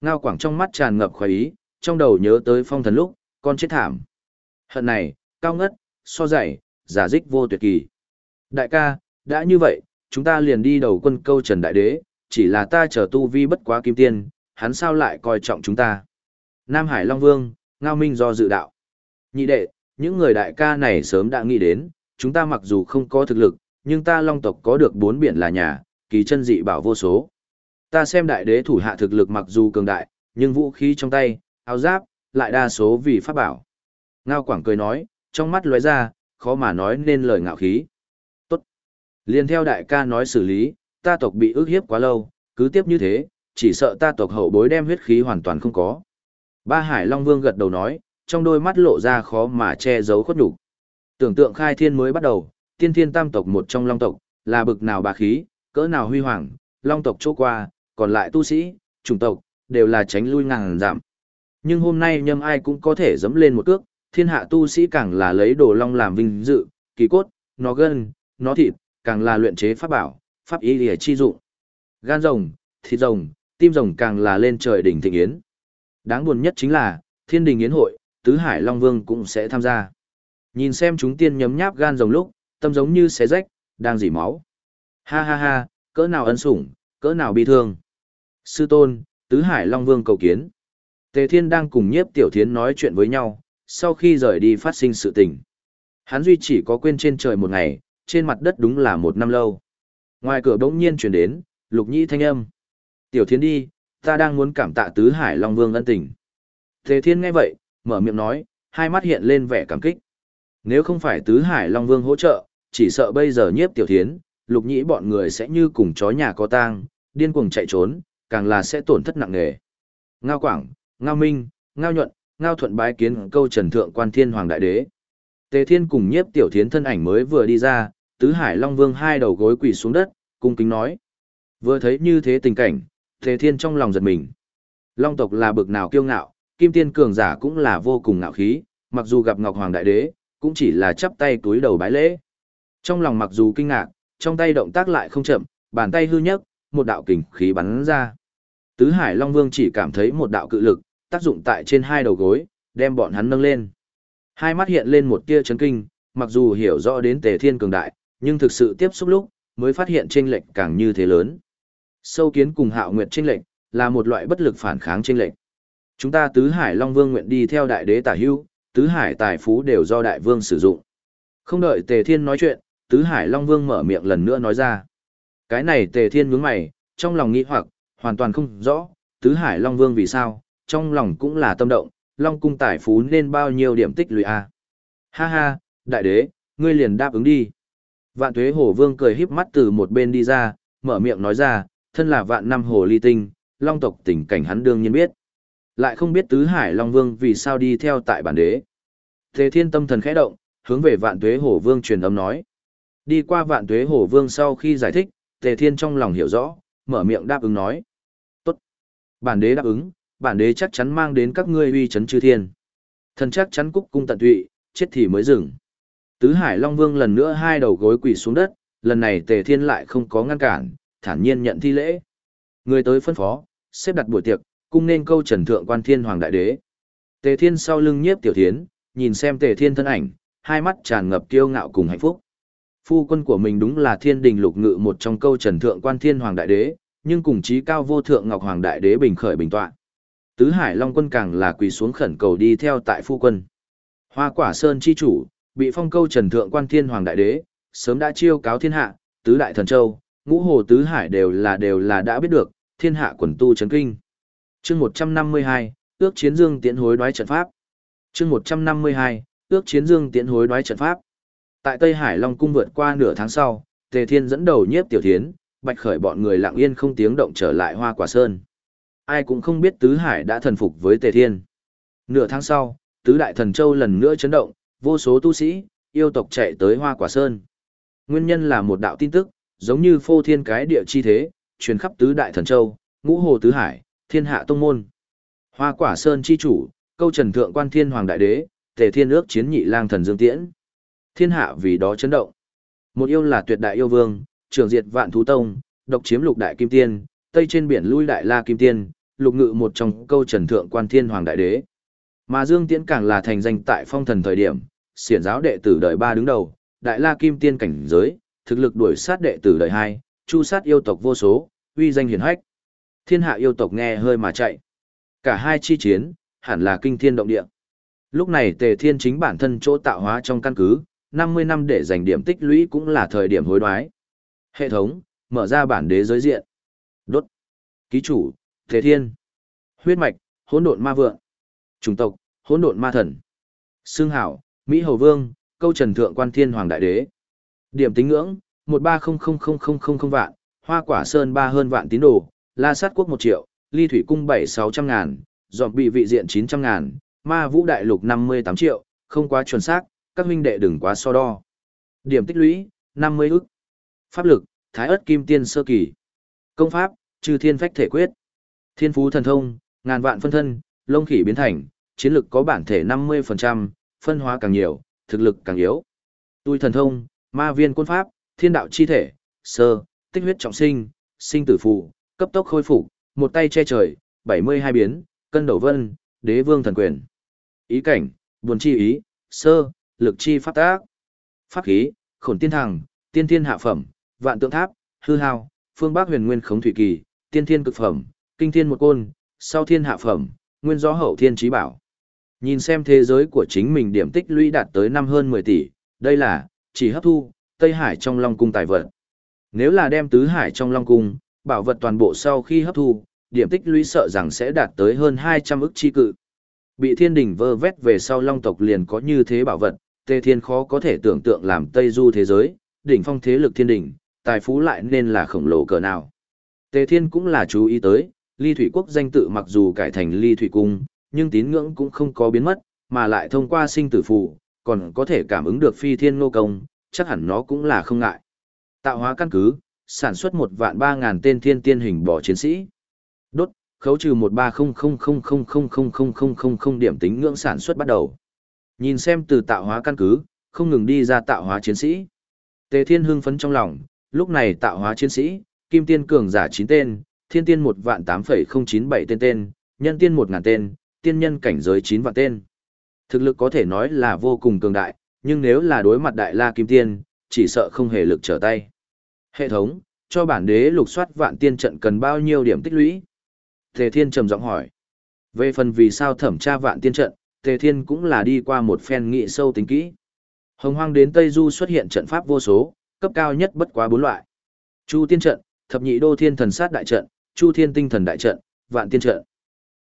Ngao Quảng trong mắt tràn ngập khoái ý, trong đầu nhớ tới phong thần lúc, con chết thảm. Hận này, cao ngất, so dày, giả dích vô tuyệt kỳ. Đại ca, đã như vậy, chúng ta liền đi đầu quân câu Trần Đại Đế, chỉ là ta chờ tu vi bất quá kim tiên, hắn sao lại coi trọng chúng ta. Nam Hải Long Vương, Ngao Minh do dự đạo. Nhị đệ, những người đại ca này sớm đã nghĩ đến, chúng ta mặc dù không có thực lực, nhưng ta Long tộc có được bốn biển là nhà, kỳ chân dị bảo vô số. Ta xem đại đế thủ hạ thực lực mặc dù cường đại, nhưng vũ khí trong tay, áo giáp, lại đa số vì pháp bảo. Ngao Quảng cười nói, trong mắt lóe ra, khó mà nói nên lời ngạo khí. Liên theo đại ca nói xử lý, ta tộc bị ức hiếp quá lâu, cứ tiếp như thế, chỉ sợ ta tộc hậu bối đem huyết khí hoàn toàn không có. Ba Hải Long Vương gật đầu nói, trong đôi mắt lộ ra khó mà che giấu khuất nhục. Tưởng tượng khai thiên mới bắt đầu, tiên thiên tam tộc một trong long tộc, là bực nào bà khí, cỡ nào huy hoàng, long tộc chỗ qua, còn lại tu sĩ, chủng tộc, đều là tránh lui ngàn giảm. Nhưng hôm nay nhâm ai cũng có thể dẫm lên một cước, thiên hạ tu sĩ càng là lấy đồ long làm vinh dự, kỳ cốt, nó gân, nó thịt, càng là luyện chế pháp bảo, pháp ý lìa chi dụng. Gan rồng, thịt rồng, tim rồng càng là lên trời đỉnh thịnh yến. Đáng buồn nhất chính là, thiên đình yến hội, tứ hải long vương cũng sẽ tham gia. Nhìn xem chúng tiên nhấm nháp gan rồng lúc, tâm giống như xé rách, đang dỉ máu. Ha ha ha, cỡ nào ân sủng, cỡ nào bi thương. Sư tôn, tứ hải long vương cầu kiến. Tề thiên đang cùng nhiếp tiểu thiến nói chuyện với nhau, sau khi rời đi phát sinh sự tình. Hắn duy chỉ có quên trên trời một ngày, trên mặt đất đúng là một năm lâu. Ngoài cửa bỗng nhiên chuyển đến, lục nhĩ thanh âm. Tiểu thiến đi, ta đang muốn cảm tạ tứ hải long vương ân tình. thế thiên nghe vậy, mở miệng nói, hai mắt hiện lên vẻ cảm kích. Nếu không phải tứ hải long vương hỗ trợ, chỉ sợ bây giờ nhiếp tiểu thiến, lục nhĩ bọn người sẽ như cùng chó nhà có tang, điên cuồng chạy trốn, càng là sẽ tổn thất nặng nề. Ngao Quảng, Ngao Minh, Ngao Nhuận, Ngao Thuận bái kiến câu trần thượng quan thiên hoàng đại đế. Tề Thiên cùng nhiếp tiểu thiến thân ảnh mới vừa đi ra, tứ hải long vương hai đầu gối quỳ xuống đất, cung kính nói. Vừa thấy như thế tình cảnh, Tề Thiên trong lòng giật mình. Long tộc là bực nào kiêu ngạo, kim tiên cường giả cũng là vô cùng ngạo khí, mặc dù gặp Ngọc Hoàng đại đế, cũng chỉ là chắp tay túi đầu bái lễ. Trong lòng mặc dù kinh ngạc, trong tay động tác lại không chậm, bàn tay hư nhấc, một đạo kình khí bắn ra. Tứ Hải Long Vương chỉ cảm thấy một đạo cự lực, tác dụng tại trên hai đầu gối, đem bọn hắn nâng lên. Hai mắt hiện lên một tia chấn kinh, mặc dù hiểu rõ đến Tề Thiên cường đại, nhưng thực sự tiếp xúc lúc, mới phát hiện chênh lệch càng như thế lớn. Sâu kiến cùng Hạo Nguyệt chênh lệch là một loại bất lực phản kháng chênh lệch. Chúng ta Tứ Hải Long Vương nguyện đi theo đại đế Tả Hưu, Tứ Hải tài phú đều do đại vương sử dụng. Không đợi Tề Thiên nói chuyện, Tứ Hải Long Vương mở miệng lần nữa nói ra. Cái này Tề Thiên nhướng mày, trong lòng nghĩ hoặc, hoàn toàn không rõ, Tứ Hải Long Vương vì sao, trong lòng cũng là tâm động, Long cung tài phú nên bao nhiêu điểm tích lũy a. Ha ha, đại đế, ngươi liền đáp ứng đi. Vạn Tuế Hổ Vương cười híp mắt từ một bên đi ra, mở miệng nói ra, thân là vạn năm hồ ly tinh, Long tộc tình cảnh hắn đương nhiên biết. Lại không biết Tứ Hải Long Vương vì sao đi theo tại bản đế. Thế thiên tâm thần khẽ động, hướng về Vạn Tuế Hổ Vương truyền âm nói. Đi qua Vạn Tuế Hổ Vương sau khi giải thích, Tề Thiên trong lòng hiểu rõ, mở miệng đáp ứng nói. Tốt. Bản đế đáp ứng, bản đế chắc chắn mang đến các ngươi uy chấn chư thiên. Thần chắc chắn cúc cung tận tụy, chết thì mới dừng. Tứ Hải Long Vương lần nữa hai đầu gối quỳ xuống đất, lần này Tề Thiên lại không có ngăn cản, thản nhiên nhận thi lễ. Người tới phân phó, xếp đặt buổi tiệc, Cung nên câu trần thượng quan thiên hoàng đại đế. Tề thiên sau lưng nhiếp tiểu thiến, nhìn xem tề thiên thân ảnh, hai mắt tràn ngập kiêu ngạo cùng hạnh phúc. Phu quân của mình đúng là thiên đình lục ngự một trong câu trần thượng quan thiên hoàng đại đế, nhưng cùng chí cao vô thượng ngọc hoàng đại đế bình khởi bình tọa. Tứ Hải Long quân càng là quỳ xuống khẩn cầu đi theo tại phu quân. Hoa quả sơn chi chủ, bị phong câu trần thượng quan thiên hoàng đại đế, sớm đã chiêu cáo thiên hạ, tứ đại thần châu, ngũ hồ tứ hải đều là đều là đã biết được, thiên hạ quần tu chấn kinh. Chương 152, ước chiến dương tiến hối đoái trận pháp. Chương 152, ước chiến dương tiến hối đoái trận pháp. Tại Tây Hải Long cung vượt qua nửa tháng sau, Tề Thiên dẫn đầu nhiếp tiểu thiến, bạch khởi bọn người lặng yên không tiếng động trở lại Hoa Quả Sơn. Ai cũng không biết Tứ Hải đã thần phục với Tề Thiên. Nửa tháng sau, Tứ Đại Thần Châu lần nữa chấn động, vô số tu sĩ, yêu tộc chạy tới Hoa Quả Sơn. Nguyên nhân là một đạo tin tức, giống như phô thiên cái địa chi thế, truyền khắp Tứ Đại Thần Châu, ngũ hồ Tứ Hải, thiên hạ tông môn. Hoa Quả Sơn chi chủ, câu trần thượng quan thiên hoàng đại đế, Tề Thiên ước chiến nhị lang thần Dương Tiễn. Thiên hạ vì đó chấn động. Một yêu là tuyệt đại yêu vương, trưởng diệt vạn thú tông, độc chiếm lục đại kim tiên, tây trên biển lui đại la kim tiên, lục ngự một trong câu trần thượng quan thiên hoàng đại đế. Mà Dương Tiễn càng là thành danh tại phong thần thời điểm, xiển giáo đệ tử đời ba đứng đầu, đại la kim tiên cảnh giới, thực lực đuổi sát đệ tử đời hai, chu sát yêu tộc vô số, uy danh hiển hách. Thiên hạ yêu tộc nghe hơi mà chạy. Cả hai chi chiến, hẳn là kinh thiên động địa. Lúc này Tề Thiên chính bản thân chỗ tạo hóa trong căn cứ, 50 năm để giành điểm tích lũy cũng là thời điểm hối đoái. Hệ thống, mở ra bản đế giới diện. Đốt. Ký chủ, Tề Thiên. Huyết mạch, hỗn độn ma vượng. Chủng tộc, hỗn độn ma thần. Xương hảo, Mỹ Hầu Vương, câu trần thượng quan thiên hoàng đại đế. Điểm tính ngưỡng, 13000000 vạn, hoa quả sơn ba hơn vạn tín đồ, la sát quốc 1 triệu, ly thủy cung 7-600 ngàn, dọn bị vị diện 900 ngàn, ma vũ đại lục 58 triệu, không quá chuẩn xác, các huynh đệ đừng quá so đo. Điểm tích lũy, 50 ức. Pháp lực, Thái ớt kim tiên sơ kỳ. Công pháp, trừ thiên phách thể quyết. Thiên phú thần thông, ngàn vạn phân thân, lông khỉ biến thành, chiến lực có bản thể 50%, phân hóa càng nhiều, thực lực càng yếu. Tui thần thông, ma viên quân pháp, thiên đạo chi thể, sơ, tích huyết trọng sinh, sinh tử phụ, cấp tốc khôi phục, một tay che trời, 72 biến, cân đầu vân, đế vương thần quyền. Ý cảnh, buồn chi ý, sơ, lực chi pháp tác. Pháp khí, khổn tiên thằng, tiên thiên hạ phẩm, vạn tượng tháp, hư hao, phương bắc huyền nguyên khống thủy kỳ, tiên thiên cực phẩm, kinh thiên một côn, sau thiên hạ phẩm, nguyên gió hậu thiên trí bảo. Nhìn xem thế giới của chính mình điểm tích lũy đạt tới năm hơn 10 tỷ, đây là, chỉ hấp thu, Tây Hải trong Long Cung tài vật. Nếu là đem Tứ Hải trong Long Cung, bảo vật toàn bộ sau khi hấp thu, điểm tích lũy sợ rằng sẽ đạt tới hơn 200 ức chi cự. Bị thiên đình vơ vét về sau Long tộc liền có như thế bảo vật, Tề Thiên khó có thể tưởng tượng làm Tây Du thế giới, đỉnh phong thế lực thiên đỉnh, tài phú lại nên là khổng lồ cỡ nào. Tề Thiên cũng là chú ý tới, Ly Thủy Quốc danh tự mặc dù cải thành Ly Thủy Cung, nhưng tín ngưỡng cũng không có biến mất, mà lại thông qua sinh tử phù, còn có thể cảm ứng được phi thiên ngô công, chắc hẳn nó cũng là không ngại. Tạo hóa căn cứ, sản xuất một vạn ba ngàn tên thiên tiên hình bỏ chiến sĩ. Đốt, khấu trừ một ba không không không không không không không không không không điểm tính ngưỡng sản xuất bắt đầu. Nhìn xem từ tạo hóa căn cứ, không ngừng đi ra tạo hóa chiến sĩ. Tề Thiên hưng phấn trong lòng, lúc này tạo hóa chiến sĩ, kim tiên cường giả 9 tên, thiên tiên 1 vạn 8,097 tên tên, nhân tiên 1 ngàn tên, tiên nhân cảnh giới 9 vạn tên. Thực lực có thể nói là vô cùng cường đại, nhưng nếu là đối mặt đại la kim tiên, chỉ sợ không hề lực trở tay. Hệ thống, cho bản đế lục soát vạn tiên trận cần bao nhiêu điểm tích lũy? Tề Thiên trầm giọng hỏi. Về phần vì sao thẩm tra vạn tiên trận, Tề Thiên cũng là đi qua một phen nghị sâu tính kỹ. Hồng hoang đến Tây Du xuất hiện trận pháp vô số, cấp cao nhất bất quá bốn loại. Chu tiên trận, thập nhị đô thiên thần sát đại trận, chu thiên tinh thần đại trận, vạn tiên trận.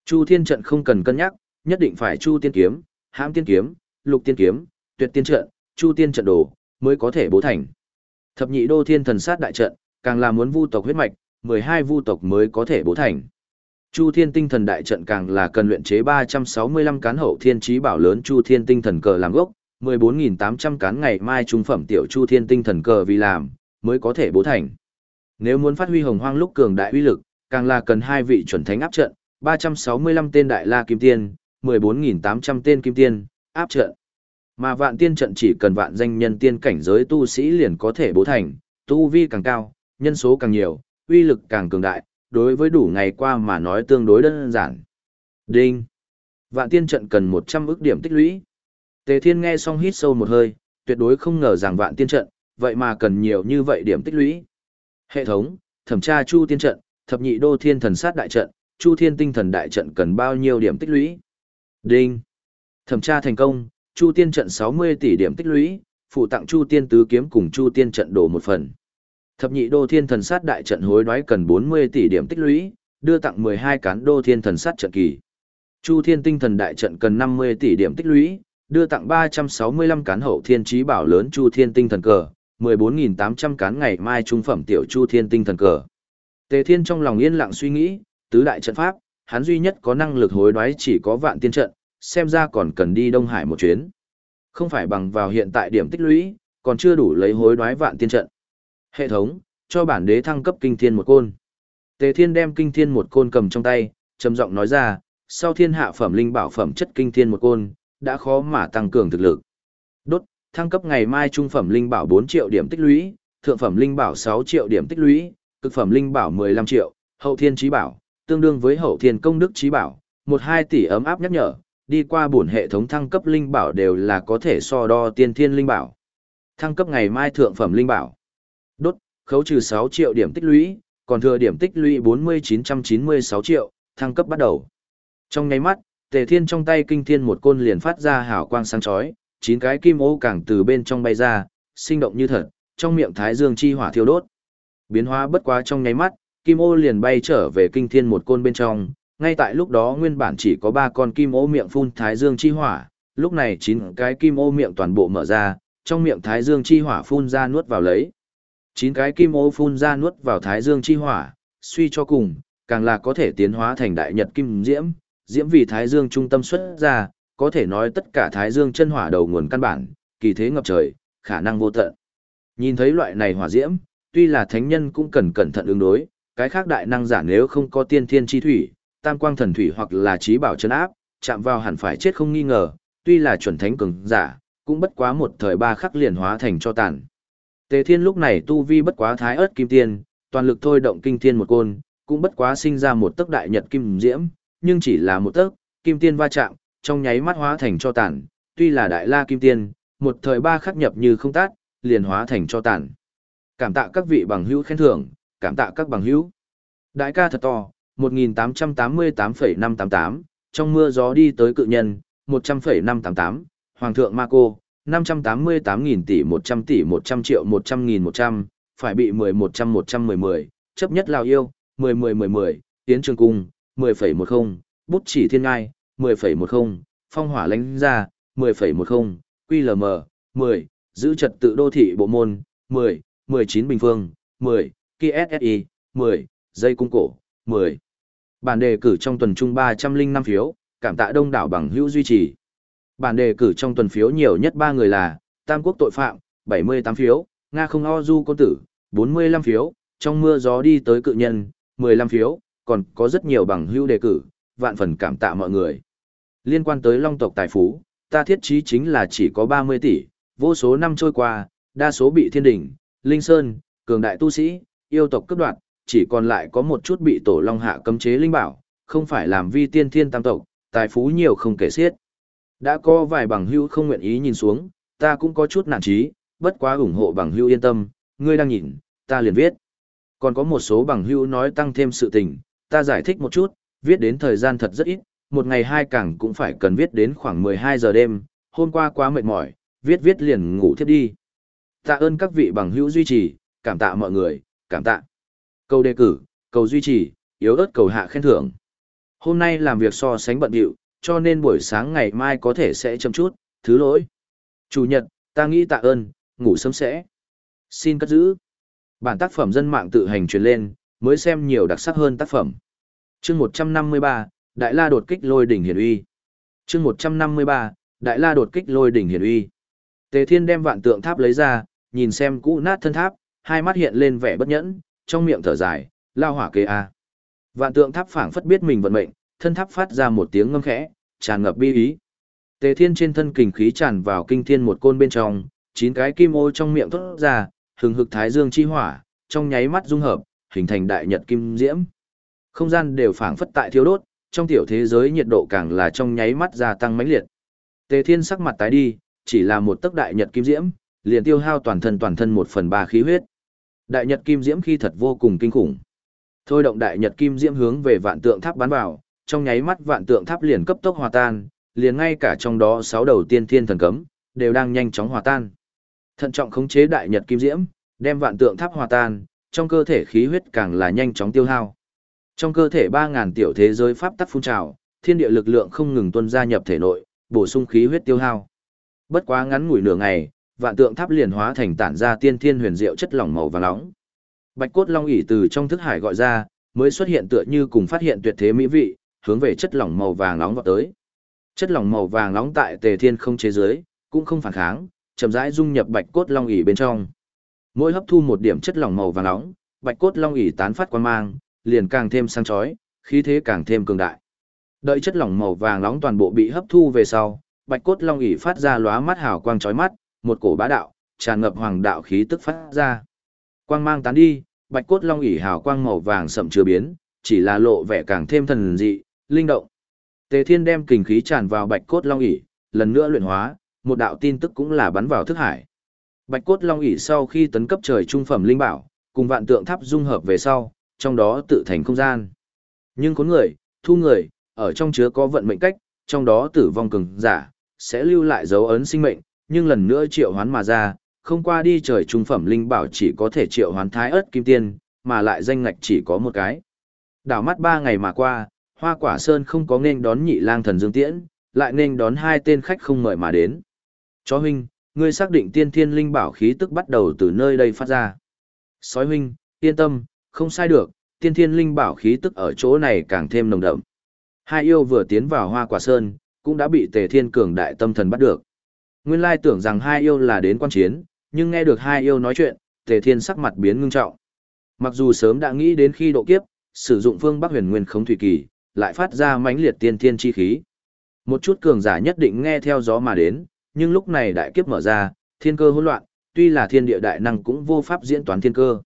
Chu thiên trận không cần cân nhắc, nhất định phải chu tiên kiếm, hãm tiên kiếm, lục tiên kiếm, tuyệt tiên trận, chu tiên trận đồ, mới có thể bố thành. Thập nhị đô thiên thần sát đại trận, càng là muốn vu tộc huyết mạch, 12 vu tộc mới có thể bố thành. Chu Thiên Tinh Thần Đại trận càng là cần luyện chế 365 cán hậu thiên trí bảo lớn Chu Thiên Tinh Thần cờ làm gốc, 14800 cán ngày mai trung phẩm tiểu Chu Thiên Tinh Thần cờ vì làm, mới có thể bố thành. Nếu muốn phát huy hồng hoang lúc cường đại uy lực, càng là cần hai vị chuẩn thánh áp trận, 365 tên đại la kim tiên, 14.800 tên kim tiên, áp trận. Mà vạn tiên trận chỉ cần vạn danh nhân tiên cảnh giới tu sĩ liền có thể bố thành, tu vi càng cao, nhân số càng nhiều, uy lực càng cường đại, đối với đủ ngày qua mà nói tương đối đơn giản. Đinh. Vạn tiên trận cần 100 ức điểm tích lũy. Tề Thiên nghe xong hít sâu một hơi, tuyệt đối không ngờ rằng vạn tiên trận, vậy mà cần nhiều như vậy điểm tích lũy. Hệ thống, thẩm tra Chu tiên trận, thập nhị đô thiên thần sát đại trận, Chu thiên tinh thần đại trận cần bao nhiêu điểm tích lũy? Đinh. Thẩm tra thành công, Chu tiên trận 60 tỷ điểm tích lũy, phụ tặng Chu tiên tứ kiếm cùng Chu tiên trận đồ một phần. Thập nhị đô thiên thần sát đại trận hối đoái cần 40 tỷ điểm tích lũy, đưa tặng 12 cán đô thiên thần sát trận kỳ. Chu thiên tinh thần đại trận cần 50 tỷ điểm tích lũy, đưa tặng 365 cán hậu thiên trí bảo lớn Chu thiên tinh thần cờ, 14.800 cán ngày mai trung phẩm tiểu Chu thiên tinh thần cờ. Tề thiên trong lòng yên lặng suy nghĩ, tứ đại trận pháp, hắn duy nhất có năng lực hối đoái chỉ có vạn tiên trận, xem ra còn cần đi Đông Hải một chuyến. Không phải bằng vào hiện tại điểm tích lũy, còn chưa đủ lấy hối đoái vạn tiên trận. Hệ thống, cho bản đế thăng cấp kinh thiên một côn. Tề Thiên đem kinh thiên một côn cầm trong tay, trầm giọng nói ra, sau thiên hạ phẩm linh bảo phẩm chất kinh thiên một côn, đã khó mà tăng cường thực lực. Đốt, thăng cấp ngày mai trung phẩm linh bảo 4 triệu điểm tích lũy, thượng phẩm linh bảo 6 triệu điểm tích lũy, cực phẩm linh bảo 15 triệu, hậu thiên trí bảo, tương đương với hậu thiên công đức trí bảo, 1-2 tỷ ấm áp nhắc nhở, đi qua bổn hệ thống thăng cấp linh bảo đều là có thể so đo tiên thiên linh bảo. Thăng cấp ngày mai thượng phẩm linh bảo. Đốt, khấu trừ 6 triệu điểm tích lũy, còn thừa điểm tích lũy 4996 triệu, thăng cấp bắt đầu. Trong nháy mắt, Tề Thiên trong tay kinh thiên một côn liền phát ra hào quang sáng chói, chín cái kim ô càng từ bên trong bay ra, sinh động như thật, trong miệng thái dương chi hỏa thiêu đốt. Biến hóa bất quá trong nháy mắt, kim ô liền bay trở về kinh thiên một côn bên trong, ngay tại lúc đó nguyên bản chỉ có ba con kim ô miệng phun thái dương chi hỏa, lúc này chín cái kim ô miệng toàn bộ mở ra, trong miệng thái dương chi hỏa phun ra nuốt vào lấy. Chín cái kim ô phun ra nuốt vào thái dương chi hỏa, suy cho cùng, càng là có thể tiến hóa thành đại nhật kim diễm, diễm vì thái dương trung tâm xuất ra, có thể nói tất cả thái dương chân hỏa đầu nguồn căn bản, kỳ thế ngập trời, khả năng vô tận. Nhìn thấy loại này hỏa diễm, tuy là thánh nhân cũng cần cẩn thận ứng đối, cái khác đại năng giả nếu không có tiên thiên chi thủy, tam quang thần thủy hoặc là trí bảo chân áp, chạm vào hẳn phải chết không nghi ngờ, tuy là chuẩn thánh cường giả, cũng bất quá một thời ba khắc liền hóa thành cho tàn. Tề Thiên lúc này tu vi bất quá thái ớt kim tiên, toàn lực thôi động kinh thiên một côn, cũng bất quá sinh ra một tấc đại nhật kim diễm, nhưng chỉ là một tấc, kim tiên va chạm, trong nháy mắt hóa thành cho tàn, tuy là đại la kim tiên, một thời ba khắc nhập như không tát, liền hóa thành cho tàn. Cảm tạ các vị bằng hữu khen thưởng, cảm tạ các bằng hữu. Đại ca thật to, 1888,588, trong mưa gió đi tới cự nhân, 100,588, Hoàng thượng Ma Cô, 588.000 tỷ 100 tỷ 100 triệu 100 nghìn 100, phải bị 10 100 110 10, chấp nhất Lào yêu, 10 10 10 10, Tiến Trường Cung, 10,10, Bút Chỉ Thiên Ngai, 10,10, Phong Hỏa Lánh Ra, 10,10, QLM, 10, Giữ Trật Tự Đô Thị Bộ Môn, 10, 19 Bình Phương, 10, KSSI, 10, Dây Cung Cổ, 10. Bản đề cử trong tuần trung 305 phiếu, cảm tạ đông đảo bằng hữu duy trì. Bản đề cử trong tuần phiếu nhiều nhất 3 người là Tam Quốc tội phạm, 78 phiếu, Nga không o du côn tử, 45 phiếu, trong mưa gió đi tới cự nhân, 15 phiếu, còn có rất nhiều bằng hữu đề cử, vạn phần cảm tạ mọi người. Liên quan tới long tộc tài phú, ta thiết trí chính là chỉ có 30 tỷ, vô số năm trôi qua, đa số bị thiên đỉnh, linh sơn, cường đại tu sĩ, yêu tộc cướp đoạt, chỉ còn lại có một chút bị tổ long hạ cấm chế linh bảo, không phải làm vi tiên thiên tam tộc, tài phú nhiều không kể xiết. Đã có vài bằng hữu không nguyện ý nhìn xuống, ta cũng có chút nản trí, bất quá ủng hộ bằng hữu yên tâm, ngươi đang nhìn, ta liền viết. Còn có một số bằng hữu nói tăng thêm sự tình, ta giải thích một chút, viết đến thời gian thật rất ít, một ngày hai càng cũng phải cần viết đến khoảng 12 giờ đêm, hôm qua quá mệt mỏi, viết viết liền ngủ thiếp đi. Tạ ơn các vị bằng hữu duy trì, cảm tạ mọi người, cảm tạ. Cầu đề cử, cầu duy trì, yếu ớt cầu hạ khen thưởng. Hôm nay làm việc so sánh bận điệu, cho nên buổi sáng ngày mai có thể sẽ chậm chút, thứ lỗi. Chủ nhật, ta nghĩ tạ ơn, ngủ sớm sẽ. Xin cất giữ. Bản tác phẩm dân mạng tự hành truyền lên, mới xem nhiều đặc sắc hơn tác phẩm. chương 153, Đại La đột kích lôi đỉnh hiển uy. chương 153, Đại La đột kích lôi đỉnh hiển uy. Tề Thiên đem vạn tượng tháp lấy ra, nhìn xem cũ nát thân tháp, hai mắt hiện lên vẻ bất nhẫn, trong miệng thở dài, lao hỏa kê a. Vạn tượng tháp phảng phất biết mình vận mệnh, thân tháp phát ra một tiếng ngâm khẽ, tràn ngập bi ý. Tề Thiên trên thân kình khí tràn vào kinh thiên một côn bên trong, chín cái kim ô trong miệng thoát ra, hừng hực thái dương chi hỏa, trong nháy mắt dung hợp, hình thành đại nhật kim diễm. Không gian đều phảng phất tại thiếu đốt, trong tiểu thế giới nhiệt độ càng là trong nháy mắt gia tăng mãnh liệt. Tề Thiên sắc mặt tái đi, chỉ là một tấc đại nhật kim diễm, liền tiêu hao toàn thân toàn thân một phần ba khí huyết. Đại nhật kim diễm khi thật vô cùng kinh khủng. Thôi động đại nhật kim diễm hướng về vạn tượng tháp bắn vào, trong nháy mắt vạn tượng tháp liền cấp tốc hòa tan, liền ngay cả trong đó sáu đầu tiên thiên thần cấm đều đang nhanh chóng hòa tan. Thận trọng khống chế đại nhật kim diễm, đem vạn tượng tháp hòa tan, trong cơ thể khí huyết càng là nhanh chóng tiêu hao. Trong cơ thể 3000 tiểu thế giới pháp tắc phun trào, thiên địa lực lượng không ngừng tuôn ra nhập thể nội, bổ sung khí huyết tiêu hao. Bất quá ngắn ngủi nửa ngày, vạn tượng tháp liền hóa thành tản ra tiên thiên huyền diệu chất lỏng màu vàng nóng. Bạch cốt long ỷ từ trong thức hải gọi ra, mới xuất hiện tựa như cùng phát hiện tuyệt thế mỹ vị, hướng về chất lỏng màu vàng nóng vọt tới. Chất lỏng màu vàng nóng tại Tề Thiên không chế giới, cũng không phản kháng, chậm rãi dung nhập bạch cốt long ỷ bên trong. Mỗi hấp thu một điểm chất lỏng màu vàng nóng, bạch cốt long ỷ tán phát quang mang, liền càng thêm sang chói, khí thế càng thêm cường đại. Đợi chất lỏng màu vàng nóng toàn bộ bị hấp thu về sau, bạch cốt long ỷ phát ra lóa mắt hào quang chói mắt, một cổ bá đạo, tràn ngập hoàng đạo khí tức phát ra. Quang mang tán đi, bạch cốt long ỉ hào quang màu vàng sậm chưa biến, chỉ là lộ vẻ càng thêm thần dị, linh động. Tề Thiên đem kình khí tràn vào bạch cốt long ỉ, lần nữa luyện hóa, một đạo tin tức cũng là bắn vào thức hải. Bạch cốt long ỉ sau khi tấn cấp trời trung phẩm linh bảo, cùng vạn tượng tháp dung hợp về sau, trong đó tự thành không gian. Nhưng có người, thu người, ở trong chứa có vận mệnh cách, trong đó tử vong cường giả, sẽ lưu lại dấu ấn sinh mệnh, nhưng lần nữa triệu hoán mà ra, không qua đi trời trung phẩm linh bảo chỉ có thể triệu hoán thái ớt kim tiên, mà lại danh ngạch chỉ có một cái. Đảo mắt ba ngày mà qua, hoa quả sơn không có nên đón nhị lang thần dương tiễn, lại nên đón hai tên khách không mời mà đến. Chó huynh, ngươi xác định tiên thiên linh bảo khí tức bắt đầu từ nơi đây phát ra. Sói huynh, yên tâm, không sai được, tiên thiên linh bảo khí tức ở chỗ này càng thêm nồng đậm. Hai yêu vừa tiến vào hoa quả sơn, cũng đã bị tề thiên cường đại tâm thần bắt được. Nguyên lai tưởng rằng hai yêu là đến quan chiến, nhưng nghe được hai yêu nói chuyện, tề thiên sắc mặt biến ngưng trọng. Mặc dù sớm đã nghĩ đến khi độ kiếp, sử dụng phương Bắc huyền nguyên khống thủy kỳ, lại phát ra mãnh liệt tiên thiên chi khí. Một chút cường giả nhất định nghe theo gió mà đến, nhưng lúc này đại kiếp mở ra, thiên cơ hỗn loạn, tuy là thiên địa đại năng cũng vô pháp diễn toán thiên cơ.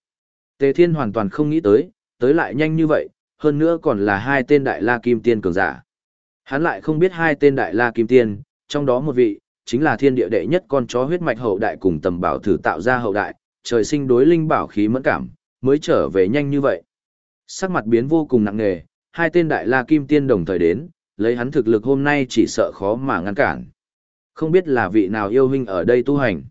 Tề Thiên hoàn toàn không nghĩ tới, tới lại nhanh như vậy, hơn nữa còn là hai tên đại la kim tiên cường giả. Hắn lại không biết hai tên đại la kim tiên, trong đó một vị, chính là thiên địa đệ nhất con chó huyết mạch hậu đại cùng tầm bảo thử tạo ra hậu đại, trời sinh đối linh bảo khí mẫn cảm, mới trở về nhanh như vậy. Sắc mặt biến vô cùng nặng nề, hai tên đại la kim tiên đồng thời đến, lấy hắn thực lực hôm nay chỉ sợ khó mà ngăn cản. Không biết là vị nào yêu huynh ở đây tu hành.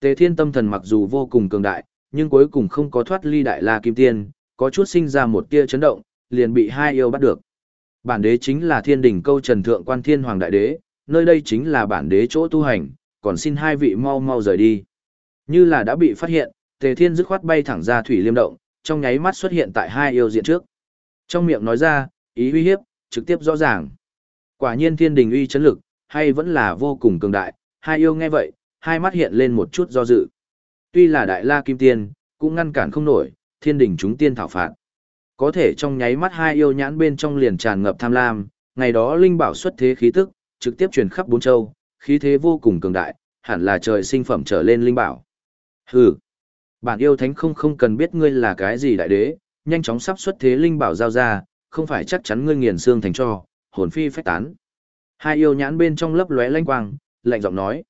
Tề thiên tâm thần mặc dù vô cùng cường đại, nhưng cuối cùng không có thoát ly đại la kim tiên, có chút sinh ra một tia chấn động, liền bị hai yêu bắt được. Bản đế chính là thiên đỉnh câu trần thượng quan thiên hoàng đại đế, nơi đây chính là bản đế chỗ tu hành, còn xin hai vị mau mau rời đi. Như là đã bị phát hiện, tề thiên dứt khoát bay thẳng ra thủy liêm động, trong nháy mắt xuất hiện tại hai yêu diện trước. Trong miệng nói ra, ý uy hiếp, trực tiếp rõ ràng. Quả nhiên thiên đình uy chấn lực, hay vẫn là vô cùng cường đại, hai yêu nghe vậy, hai mắt hiện lên một chút do dự. Tuy là đại la kim tiên, cũng ngăn cản không nổi, thiên đình chúng tiên thảo phạt. Có thể trong nháy mắt hai yêu nhãn bên trong liền tràn ngập tham lam, ngày đó linh bảo xuất thế khí tức, trực tiếp truyền khắp bốn châu, khí thế vô cùng cường đại, hẳn là trời sinh phẩm trở lên linh bảo. Hừ, bản yêu thánh không không cần biết ngươi là cái gì đại đế, nhanh chóng sắp xuất thế linh bảo giao ra, không phải chắc chắn ngươi nghiền xương thành cho, hồn phi phách tán. Hai yêu nhãn bên trong lấp lóe lanh quang, lạnh giọng nói.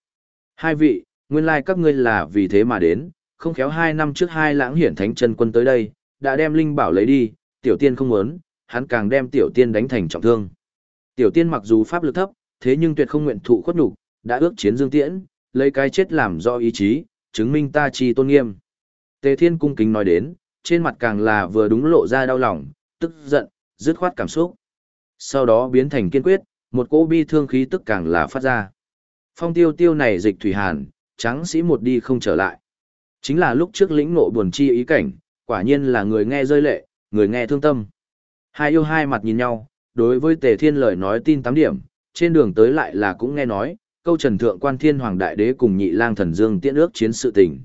Hai vị, nguyên lai các ngươi là vì thế mà đến, không khéo hai năm trước hai lãng hiển thánh chân quân tới đây, đã đem linh bảo lấy đi, tiểu tiên không muốn, hắn càng đem tiểu tiên đánh thành trọng thương. Tiểu tiên mặc dù pháp lực thấp, thế nhưng tuyệt không nguyện thụ khuất nhục, đã ước chiến dương tiễn, lấy cái chết làm do ý chí, chứng minh ta chi tôn nghiêm. Tề thiên cung kính nói đến, trên mặt càng là vừa đúng lộ ra đau lòng, tức giận, dứt khoát cảm xúc. Sau đó biến thành kiên quyết, một cỗ bi thương khí tức càng là phát ra. Phong tiêu tiêu này dịch thủy hàn, trắng sĩ một đi không trở lại. Chính là lúc trước lĩnh ngộ buồn chi ý cảnh, quả nhiên là người nghe rơi lệ, người nghe thương tâm. Hai yêu hai mặt nhìn nhau, đối với tề thiên lời nói tin tám điểm, trên đường tới lại là cũng nghe nói, câu trần thượng quan thiên hoàng đại đế cùng nhị lang thần dương tiễn ước chiến sự tình.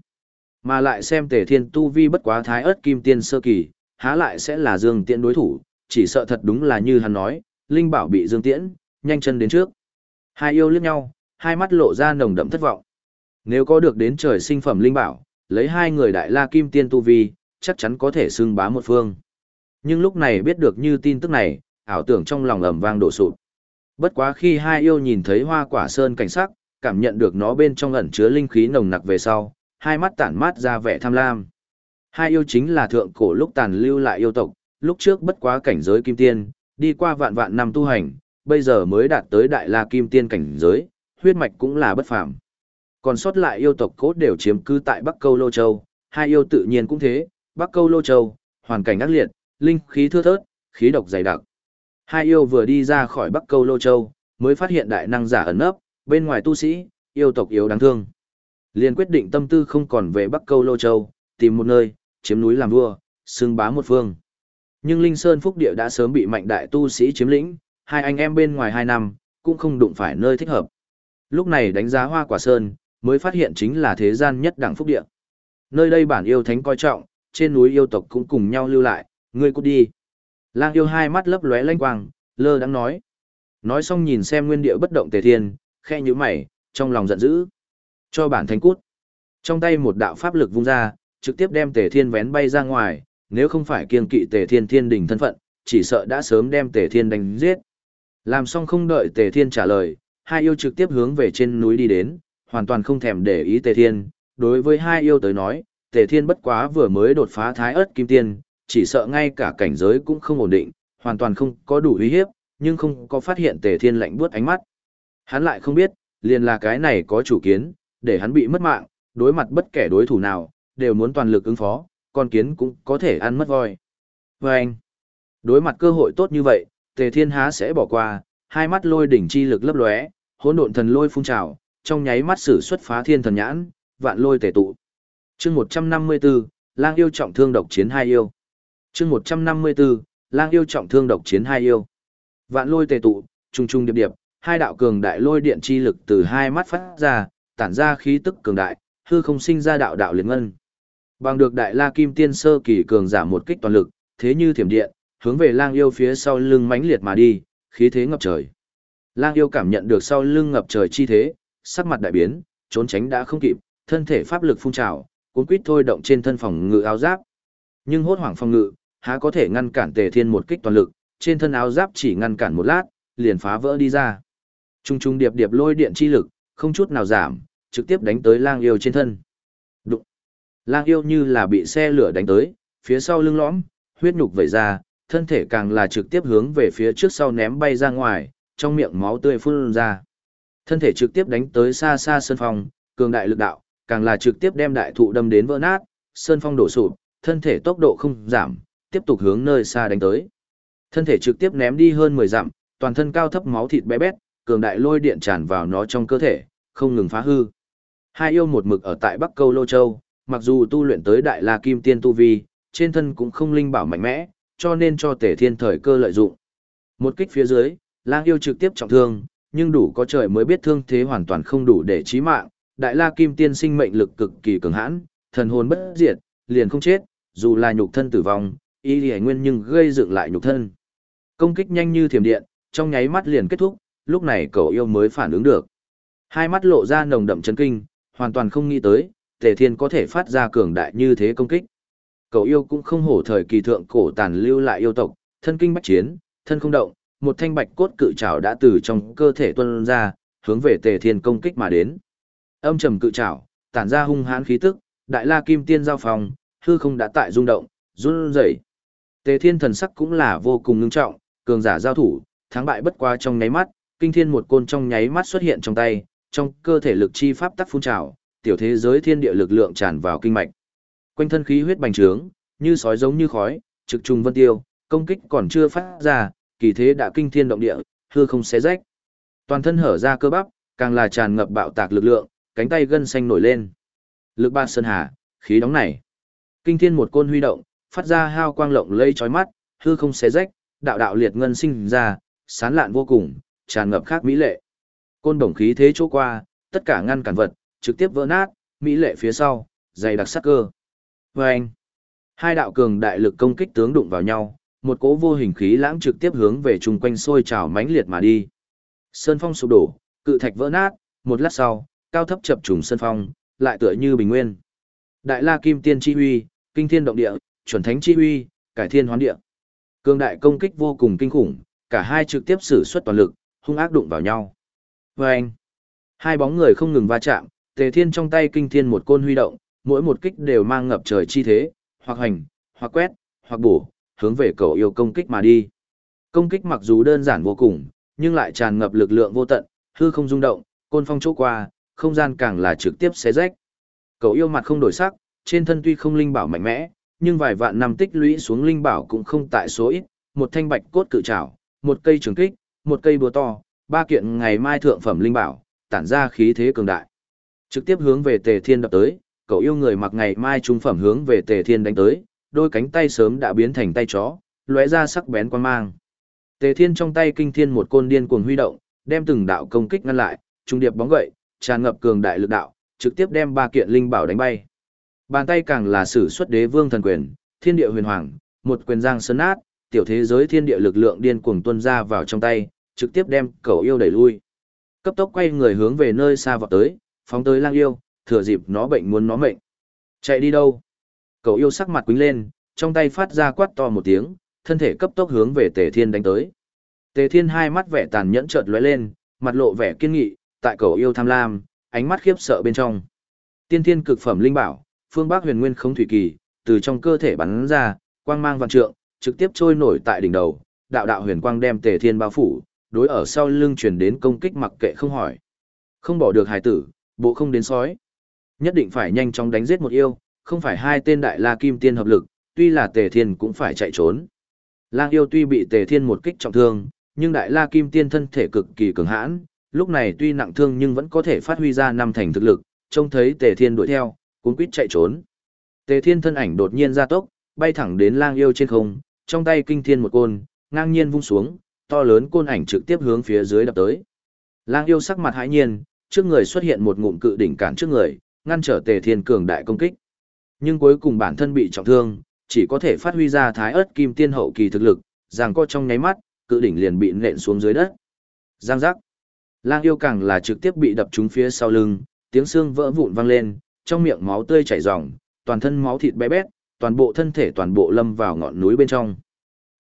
Mà lại xem tề thiên tu vi bất quá thái ớt kim tiên sơ kỳ, há lại sẽ là dương tiễn đối thủ, chỉ sợ thật đúng là như hắn nói, linh bảo bị dương tiễn, nhanh chân đến trước. Hai yêu liếc nhau, hai mắt lộ ra nồng đậm thất vọng. Nếu có được đến trời sinh phẩm linh bảo, lấy hai người đại la kim tiên tu vi, chắc chắn có thể xưng bá một phương. Nhưng lúc này biết được như tin tức này, ảo tưởng trong lòng ầm vang đổ sụp. Bất quá khi hai yêu nhìn thấy hoa quả sơn cảnh sắc, cảm nhận được nó bên trong ẩn chứa linh khí nồng nặc về sau, hai mắt tản mát ra vẻ tham lam. Hai yêu chính là thượng cổ lúc tàn lưu lại yêu tộc, lúc trước bất quá cảnh giới kim tiên, đi qua vạn vạn năm tu hành, bây giờ mới đạt tới đại la kim tiên cảnh giới, huyết mạch cũng là bất phàm. Còn sót lại yêu tộc cốt đều chiếm cư tại Bắc Câu Lô Châu, hai yêu tự nhiên cũng thế, Bắc Câu Lô Châu, hoàn cảnh ác liệt, linh khí thưa thớt, khí độc dày đặc. Hai yêu vừa đi ra khỏi Bắc Câu Lô Châu, mới phát hiện đại năng giả ẩn nấp, bên ngoài tu sĩ, yêu tộc yếu đáng thương. Liền quyết định tâm tư không còn về Bắc Câu Lô Châu, tìm một nơi, chiếm núi làm vua, xưng bá một phương. Nhưng Linh Sơn Phúc Địa đã sớm bị mạnh đại tu sĩ chiếm lĩnh, hai anh em bên ngoài hai năm, cũng không đụng phải nơi thích hợp. Lúc này đánh giá hoa quả sơn, mới phát hiện chính là thế gian nhất đẳng Phúc Địa. Nơi đây bản yêu thánh coi trọng, trên núi yêu tộc cũng cùng nhau lưu lại, ngươi cút đi. Lang yêu hai mắt lấp lóe lanh quang, lơ đắng nói. Nói xong nhìn xem nguyên địa bất động tề thiên, khe như mày, trong lòng giận dữ. Cho bản thánh cút. Trong tay một đạo pháp lực vung ra, trực tiếp đem tề thiên vén bay ra ngoài, nếu không phải kiên kỵ tề thiên thiên đình thân phận, chỉ sợ đã sớm đem tề thiên đánh giết. Làm xong không đợi tề thiên trả lời, hai yêu trực tiếp hướng về trên núi đi đến, hoàn toàn không thèm để ý tề thiên. Đối với hai yêu tới nói, tề thiên bất quá vừa mới đột phá thái ớt kim tiên, chỉ sợ ngay cả cảnh giới cũng không ổn định, hoàn toàn không có đủ uy hiếp, nhưng không có phát hiện tề thiên lạnh buốt ánh mắt. Hắn lại không biết, liền là cái này có chủ kiến, để hắn bị mất mạng, đối mặt bất kể đối thủ nào, đều muốn toàn lực ứng phó, con kiến cũng có thể ăn mất voi. Và anh, đối mặt cơ hội tốt như vậy, tề thiên há sẽ bỏ qua, hai mắt lôi đỉnh chi lực lấp lóe, hỗn độn thần lôi phun trào, trong nháy mắt sử xuất phá thiên thần nhãn, vạn lôi tề tụ. Chương 154, Lang yêu trọng thương độc chiến hai yêu. Chương 154, Lang yêu trọng thương độc chiến hai yêu. Vạn lôi tề tụ, trung trung điệp điệp, hai đạo cường đại lôi điện chi lực từ hai mắt phát ra, tản ra khí tức cường đại, hư không sinh ra đạo đạo liên ngân. Bằng được đại la kim tiên sơ kỳ cường giả một kích toàn lực, thế như thiểm điện, hướng về lang yêu phía sau lưng mãnh liệt mà đi, khí thế ngập trời. Lang yêu cảm nhận được sau lưng ngập trời chi thế, sắc mặt đại biến, trốn tránh đã không kịp, thân thể pháp lực phun trào, cuốn quýt thôi động trên thân phòng ngự áo giáp. Nhưng hốt hoảng phòng ngự, há có thể ngăn cản Tề Thiên một kích toàn lực, trên thân áo giáp chỉ ngăn cản một lát, liền phá vỡ đi ra. Trung trung điệp điệp lôi điện chi lực, không chút nào giảm, trực tiếp đánh tới lang yêu trên thân. Đụng. Lang yêu như là bị xe lửa đánh tới, phía sau lưng lõm, huyết nhục vẩy ra, thân thể càng là trực tiếp hướng về phía trước sau ném bay ra ngoài, trong miệng máu tươi phun ra. Thân thể trực tiếp đánh tới xa xa sơn phong, cường đại lực đạo, càng là trực tiếp đem đại thụ đâm đến vỡ nát, sơn phong đổ sụp, thân thể tốc độ không giảm, tiếp tục hướng nơi xa đánh tới. Thân thể trực tiếp ném đi hơn 10 dặm, toàn thân cao thấp máu thịt bé bét, cường đại lôi điện tràn vào nó trong cơ thể, không ngừng phá hư. Hai yêu một mực ở tại Bắc Câu Lô Châu, mặc dù tu luyện tới Đại La Kim Tiên Tu Vi, trên thân cũng không linh bảo mạnh mẽ, cho nên cho Tể Thiên thời cơ lợi dụng. Một kích phía dưới, lang yêu trực tiếp trọng thương, nhưng đủ có trời mới biết thương thế hoàn toàn không đủ để chí mạng. Đại La Kim Tiên sinh mệnh lực cực kỳ cường hãn, thần hồn bất diệt, liền không chết, dù là nhục thân tử vong, y lì nguyên nhưng gây dựng lại nhục thân. Công kích nhanh như thiểm điện, trong nháy mắt liền kết thúc, lúc này cậu yêu mới phản ứng được. Hai mắt lộ ra nồng đậm chấn kinh, hoàn toàn không nghĩ tới, Tề Thiên có thể phát ra cường đại như thế công kích. Cậu yêu cũng không hổ thời kỳ thượng cổ tàn lưu lại yêu tộc, thân kinh bách chiến, thân không động, một thanh bạch cốt cự trảo đã từ trong cơ thể tuôn ra, hướng về Tề Thiên công kích mà đến. Âm trầm cự trảo, tản ra hung hãn khí tức, đại la kim tiên giao phòng, hư không đã tại rung động, run rẩy. Tề Thiên thần sắc cũng là vô cùng ngưng trọng, cường giả giao thủ, thắng bại bất qua trong nháy mắt, kinh thiên một côn trong nháy mắt xuất hiện trong tay, trong cơ thể lực chi pháp tắc phun trào, tiểu thế giới thiên địa lực lượng tràn vào kinh mạch. Quanh thân khí huyết bành trướng, như sói giống như khói, trực trùng vân tiêu, công kích còn chưa phát ra, kỳ thế đã kinh thiên động địa, hư không xé rách. Toàn thân hở ra cơ bắp, càng là tràn ngập bạo tạc lực lượng, cánh tay gân xanh nổi lên. Lực ba sơn hà, khí đóng này. Kinh thiên một côn huy động, phát ra hao quang lộng lây chói mắt, hư không xé rách, đạo đạo liệt ngân sinh ra, sán lạn vô cùng, tràn ngập khác mỹ lệ. Côn đồng khí thế chỗ qua, tất cả ngăn cản vật, trực tiếp vỡ nát, mỹ lệ phía sau, dày đặc sắc cơ. Vâng! hai đạo cường đại lực công kích tướng đụng vào nhau, một cỗ vô hình khí lãng trực tiếp hướng về chung quanh sôi trào mãnh liệt mà đi. Sơn phong sụp đổ, cự thạch vỡ nát, một lát sau, cao thấp chập trùng sơn phong, lại tựa như bình nguyên. Đại La Kim Tiên chi huy, kinh thiên động địa, chuẩn thánh chi huy, cải thiên hoán địa. Cương đại công kích vô cùng kinh khủng, cả hai trực tiếp sử xuất toàn lực, hung ác đụng vào nhau. Vâng! hai bóng người không ngừng va chạm, tề thiên trong tay kinh thiên một côn huy động, mỗi một kích đều mang ngập trời chi thế, hoặc hành, hoặc quét, hoặc bổ, hướng về cầu yêu công kích mà đi. Công kích mặc dù đơn giản vô cùng, nhưng lại tràn ngập lực lượng vô tận, hư không rung động, côn phong chỗ qua, không gian càng là trực tiếp xé rách. Cầu yêu mặt không đổi sắc, trên thân tuy không linh bảo mạnh mẽ, nhưng vài vạn năm tích lũy xuống linh bảo cũng không tại số ít, một thanh bạch cốt cự trảo, một cây trường kích, một cây búa to, ba kiện ngày mai thượng phẩm linh bảo, tản ra khí thế cường đại. Trực tiếp hướng về Tề Thiên đập tới, cậu yêu người mặc ngày mai trung phẩm hướng về Tề Thiên đánh tới, đôi cánh tay sớm đã biến thành tay chó, lóe ra sắc bén quan mang. Tề Thiên trong tay kinh thiên một côn điên cuồng huy động, đem từng đạo công kích ngăn lại, trung điệp bóng gậy, tràn ngập cường đại lực đạo, trực tiếp đem ba kiện linh bảo đánh bay. Bàn tay càng là sử xuất đế vương thần quyền, thiên địa huyền hoàng, một quyền giang sơn nát tiểu thế giới thiên địa lực lượng điên cuồng tuôn ra vào trong tay, trực tiếp đem cậu yêu đẩy lui. Cấp tốc quay người hướng về nơi xa vọt tới, phóng tới lang yêu, thừa dịp nó bệnh muốn nó mệnh. Chạy đi đâu? Cậu yêu sắc mặt quính lên, trong tay phát ra quát to một tiếng, thân thể cấp tốc hướng về Tề Thiên đánh tới. Tề Thiên hai mắt vẻ tàn nhẫn chợt lóe lên, mặt lộ vẻ kiên nghị, tại cậu yêu tham lam, ánh mắt khiếp sợ bên trong. Tiên thiên cực phẩm linh bảo, phương Bắc Huyền Nguyên không thủy kỳ, từ trong cơ thể bắn ra, quang mang vạn trượng, trực tiếp trôi nổi tại đỉnh đầu, đạo đạo huyền quang đem Tề Thiên bao phủ, đối ở sau lưng truyền đến công kích mặc kệ không hỏi. Không bỏ được hài tử, bộ không đến sói. Nhất định phải nhanh chóng đánh giết một yêu, không phải hai tên đại la kim tiên hợp lực, tuy là Tề Thiên cũng phải chạy trốn. Lang yêu tuy bị Tề Thiên một kích trọng thương, nhưng đại la kim tiên thân thể cực kỳ cường hãn, lúc này tuy nặng thương nhưng vẫn có thể phát huy ra năm thành thực lực, trông thấy Tề Thiên đuổi theo, cuốn quýt chạy trốn. Tề Thiên thân ảnh đột nhiên ra tốc, bay thẳng đến Lang yêu trên không, trong tay kinh thiên một côn, ngang nhiên vung xuống, to lớn côn ảnh trực tiếp hướng phía dưới đập tới. Lang yêu sắc mặt hãi nhiên, trước người xuất hiện một ngụm cự đỉnh cản trước người, ngăn trở Tề Thiên cường đại công kích. Nhưng cuối cùng bản thân bị trọng thương, chỉ có thể phát huy ra thái ớt kim tiên hậu kỳ thực lực, rằng co trong nháy mắt, cự đỉnh liền bị nện xuống dưới đất. Giang giác. Lang yêu càng là trực tiếp bị đập trúng phía sau lưng, tiếng xương vỡ vụn vang lên, trong miệng máu tươi chảy ròng, toàn thân máu thịt bé bét, toàn bộ thân thể toàn bộ lâm vào ngọn núi bên trong.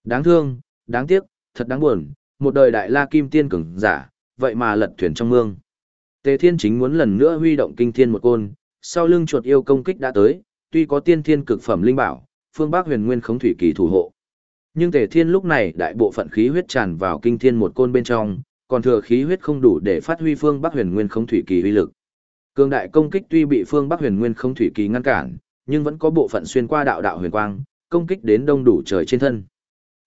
Đáng thương, đáng tiếc, thật đáng buồn, một đời đại la kim tiên cường giả, vậy mà lật thuyền trong mương. Tề Thiên chính muốn lần nữa huy động kinh thiên một côn, sau lưng chuột yêu công kích đã tới, tuy có tiên thiên cực phẩm linh bảo, phương Bắc huyền nguyên khống thủy kỳ thủ hộ. Nhưng Tề Thiên lúc này đại bộ phận khí huyết tràn vào kinh thiên một côn bên trong, còn thừa khí huyết không đủ để phát huy phương Bắc huyền nguyên khống thủy kỳ uy lực. Cương đại công kích tuy bị phương Bắc huyền nguyên Không thủy kỳ ngăn cản, nhưng vẫn có bộ phận xuyên qua đạo đạo huyền quang, công kích đến đông đủ trời trên thân.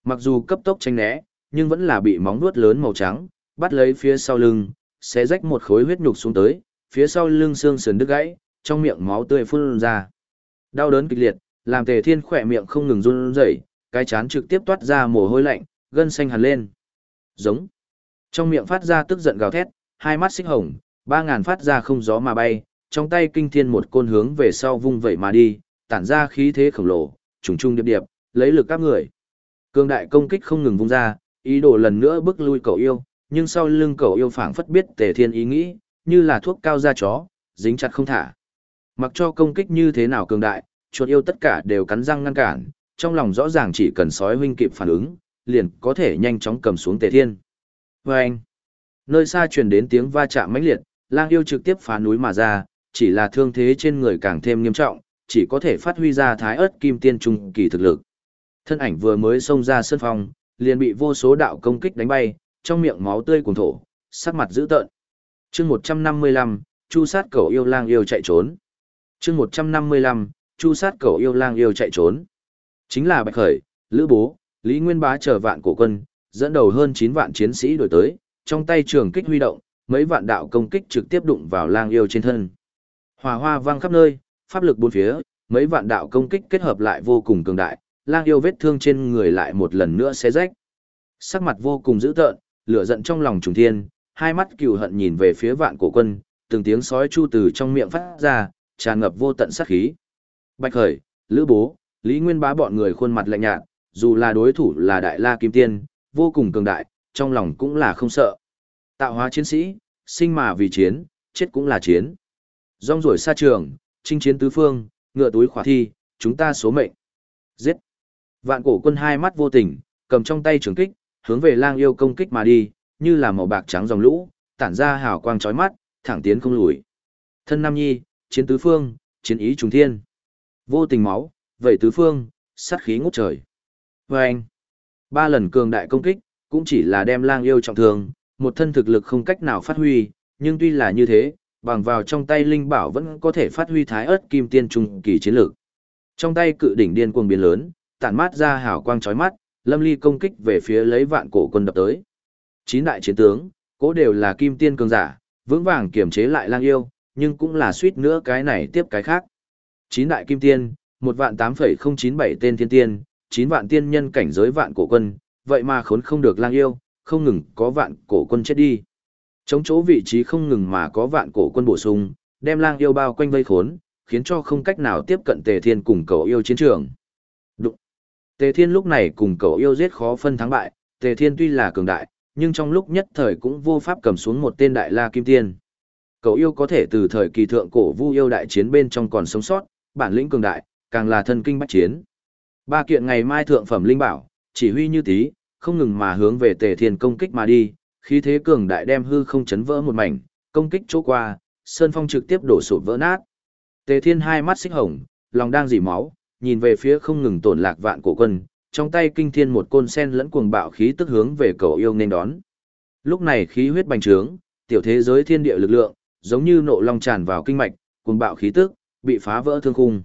Mặc dù cấp tốc tránh né, nhưng vẫn là bị móng vuốt lớn màu trắng bắt lấy phía sau lưng, xé rách một khối huyết nhục xuống tới, phía sau lưng xương sườn đứt gãy, trong miệng máu tươi phun ra. Đau đớn kịch liệt, làm Tề Thiên khỏe miệng không ngừng run rẩy, cái chán trực tiếp toát ra mồ hôi lạnh, gân xanh hằn lên. Giống. Trong miệng phát ra tức giận gào thét, hai mắt xích hồng, ba ngàn phát ra không gió mà bay, trong tay kinh thiên một côn hướng về sau vung vẩy mà đi, tản ra khí thế khổng lồ, trùng trung điệp điệp, lấy lực các người. Cương đại công kích không ngừng vung ra, ý đồ lần nữa bước lui cậu yêu, nhưng sau lưng cậu yêu phảng phất biết tề thiên ý nghĩ, như là thuốc cao da chó, dính chặt không thả. Mặc cho công kích như thế nào cường đại, chuột yêu tất cả đều cắn răng ngăn cản, trong lòng rõ ràng chỉ cần sói huynh kịp phản ứng, liền có thể nhanh chóng cầm xuống tề thiên. Và anh, nơi xa truyền đến tiếng va chạm mãnh liệt, lang yêu trực tiếp phá núi mà ra, chỉ là thương thế trên người càng thêm nghiêm trọng, chỉ có thể phát huy ra thái ớt kim tiên trung kỳ thực lực. Thân ảnh vừa mới xông ra sân phòng, liền bị vô số đạo công kích đánh bay, trong miệng máu tươi cuồng thổ, sắc mặt dữ tợn. Chương 155, Chu sát cầu yêu lang yêu chạy trốn. Chương 155, Chu sát cầu yêu lang yêu chạy trốn. Chính là Bạch Khởi, Lữ Bố, Lý Nguyên Bá chờ vạn cổ quân, dẫn đầu hơn 9 vạn chiến sĩ đổi tới, trong tay trường kích huy động, mấy vạn đạo công kích trực tiếp đụng vào lang yêu trên thân. hòa hoa vang khắp nơi, pháp lực bốn phía, mấy vạn đạo công kích kết hợp lại vô cùng cường đại, lang yêu vết thương trên người lại một lần nữa xé rách. Sắc mặt vô cùng dữ tợn, lửa giận trong lòng trùng thiên, hai mắt cừu hận nhìn về phía vạn cổ quân, từng tiếng sói chu từ trong miệng phát ra, tràn ngập vô tận sát khí. Bạch Khởi, Lữ Bố, Lý Nguyên Bá bọn người khuôn mặt lạnh nhạt, dù là đối thủ là Đại La Kim Tiên, vô cùng cường đại, trong lòng cũng là không sợ. Tạo hóa chiến sĩ, sinh mà vì chiến, chết cũng là chiến. Rong ruổi xa trường, chinh chiến tứ phương, ngựa túi khỏa thi, chúng ta số mệnh. Giết. Vạn cổ quân hai mắt vô tình, cầm trong tay trường kích, hướng về lang yêu công kích mà đi, như là màu bạc trắng dòng lũ, tản ra hào quang chói mắt, thẳng tiến không lùi. Thân Nam Nhi, chiến tứ phương, chiến ý trùng thiên. Vô tình máu, vậy tứ phương, sát khí ngút trời. Vâng! anh, ba lần cường đại công kích, cũng chỉ là đem lang yêu trọng thương, một thân thực lực không cách nào phát huy, nhưng tuy là như thế, bằng vào trong tay linh bảo vẫn có thể phát huy thái ớt kim tiên trung kỳ chiến lược. Trong tay cự đỉnh điên cuồng biến lớn, tản mát ra hào quang chói mắt, lâm ly công kích về phía lấy vạn cổ quân đập tới. Chín đại chiến tướng, cố đều là kim tiên cường giả, vững vàng kiểm chế lại lang yêu, nhưng cũng là suýt nữa cái này tiếp cái khác. Chín đại kim tiên, một vạn tám phẩy không chín bảy tên thiên tiên, chín vạn tiên nhân cảnh giới vạn cổ quân, vậy mà khốn không được lang yêu, không ngừng có vạn cổ quân chết đi. Chống chỗ vị trí không ngừng mà có vạn cổ quân bổ sung, đem lang yêu bao quanh vây khốn, khiến cho không cách nào tiếp cận Tề Thiên cùng cậu yêu chiến trường. Đụng. Tề Thiên lúc này cùng cậu yêu giết khó phân thắng bại, Tề Thiên tuy là cường đại, nhưng trong lúc nhất thời cũng vô pháp cầm xuống một tên đại la kim tiên. Cậu yêu có thể từ thời kỳ thượng cổ vu yêu đại chiến bên trong còn sống sót, bản lĩnh cường đại, càng là thân kinh bách chiến. Ba kiện ngày mai thượng phẩm linh bảo, chỉ huy như tí, không ngừng mà hướng về Tề Thiên công kích mà đi, khí thế cường đại đem hư không chấn vỡ một mảnh, công kích chỗ qua, sơn phong trực tiếp đổ sụp vỡ nát. Tề Thiên hai mắt xích hồng, lòng đang dỉ máu, nhìn về phía không ngừng tổn lạc vạn cổ quân, trong tay kinh thiên một côn sen lẫn cuồng bạo khí tức hướng về cầu yêu nên đón. Lúc này khí huyết bành trướng, tiểu thế giới thiên địa lực lượng, giống như nộ long tràn vào kinh mạch, cuồng bạo khí tức, bị phá vỡ thương khung.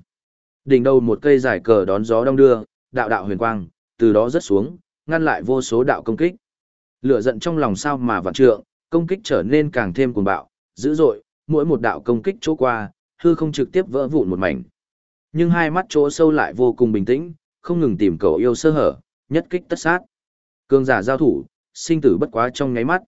Đỉnh đầu một cây giải cờ đón gió đông đưa, đạo đạo huyền quang, từ đó rớt xuống, ngăn lại vô số đạo công kích. Lửa giận trong lòng sao mà vạn trượng, công kích trở nên càng thêm cuồng bạo, dữ dội, mỗi một đạo công kích chỗ qua, hư không trực tiếp vỡ vụn một mảnh. Nhưng hai mắt chỗ sâu lại vô cùng bình tĩnh, không ngừng tìm cầu yêu sơ hở, nhất kích tất sát. Cường giả giao thủ, sinh tử bất quá trong nháy mắt.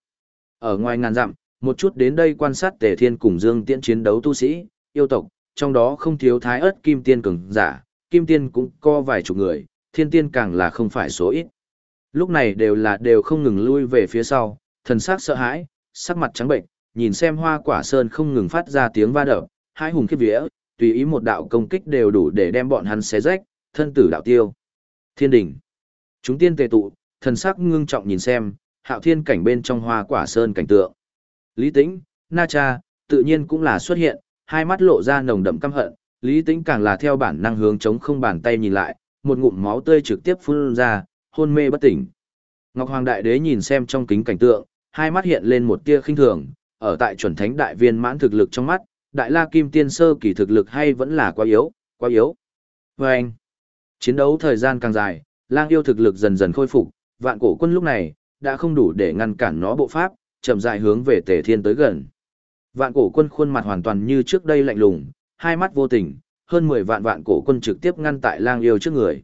Ở ngoài ngàn dặm, một chút đến đây quan sát Tề Thiên cùng Dương Tiễn chiến đấu tu sĩ, yêu tộc, trong đó không thiếu thái ớt kim tiên cường giả, kim tiên cũng có vài chục người, thiên tiên càng là không phải số ít. Lúc này đều là đều không ngừng lui về phía sau, thần sắc sợ hãi, sắc mặt trắng bệnh, nhìn xem hoa quả sơn không ngừng phát ra tiếng va đập, hai hùng khiếp vía, tùy ý một đạo công kích đều đủ để đem bọn hắn xé rách, thân tử đạo tiêu. Thiên đỉnh. Chúng tiên tề tụ, thần sắc ngưng trọng nhìn xem, hạo thiên cảnh bên trong hoa quả sơn cảnh tượng. Lý tĩnh, Na Cha, tự nhiên cũng là xuất hiện, hai mắt lộ ra nồng đậm căm hận, Lý tĩnh càng là theo bản năng hướng chống không bàn tay nhìn lại, một ngụm máu tươi trực tiếp phun ra, hôn mê bất tỉnh. Ngọc Hoàng Đại Đế nhìn xem trong kính cảnh tượng, hai mắt hiện lên một tia khinh thường, ở tại chuẩn thánh đại viên mãn thực lực trong mắt, Đại La Kim Tiên sơ kỳ thực lực hay vẫn là quá yếu, quá yếu. Và anh, chiến đấu thời gian càng dài, lang yêu thực lực dần dần khôi phục, vạn cổ quân lúc này, đã không đủ để ngăn cản nó bộ pháp, chậm rãi hướng về Tề Thiên tới gần. Vạn cổ quân khuôn mặt hoàn toàn như trước đây lạnh lùng, hai mắt vô tình, hơn 10 vạn vạn cổ quân trực tiếp ngăn tại lang yêu trước người.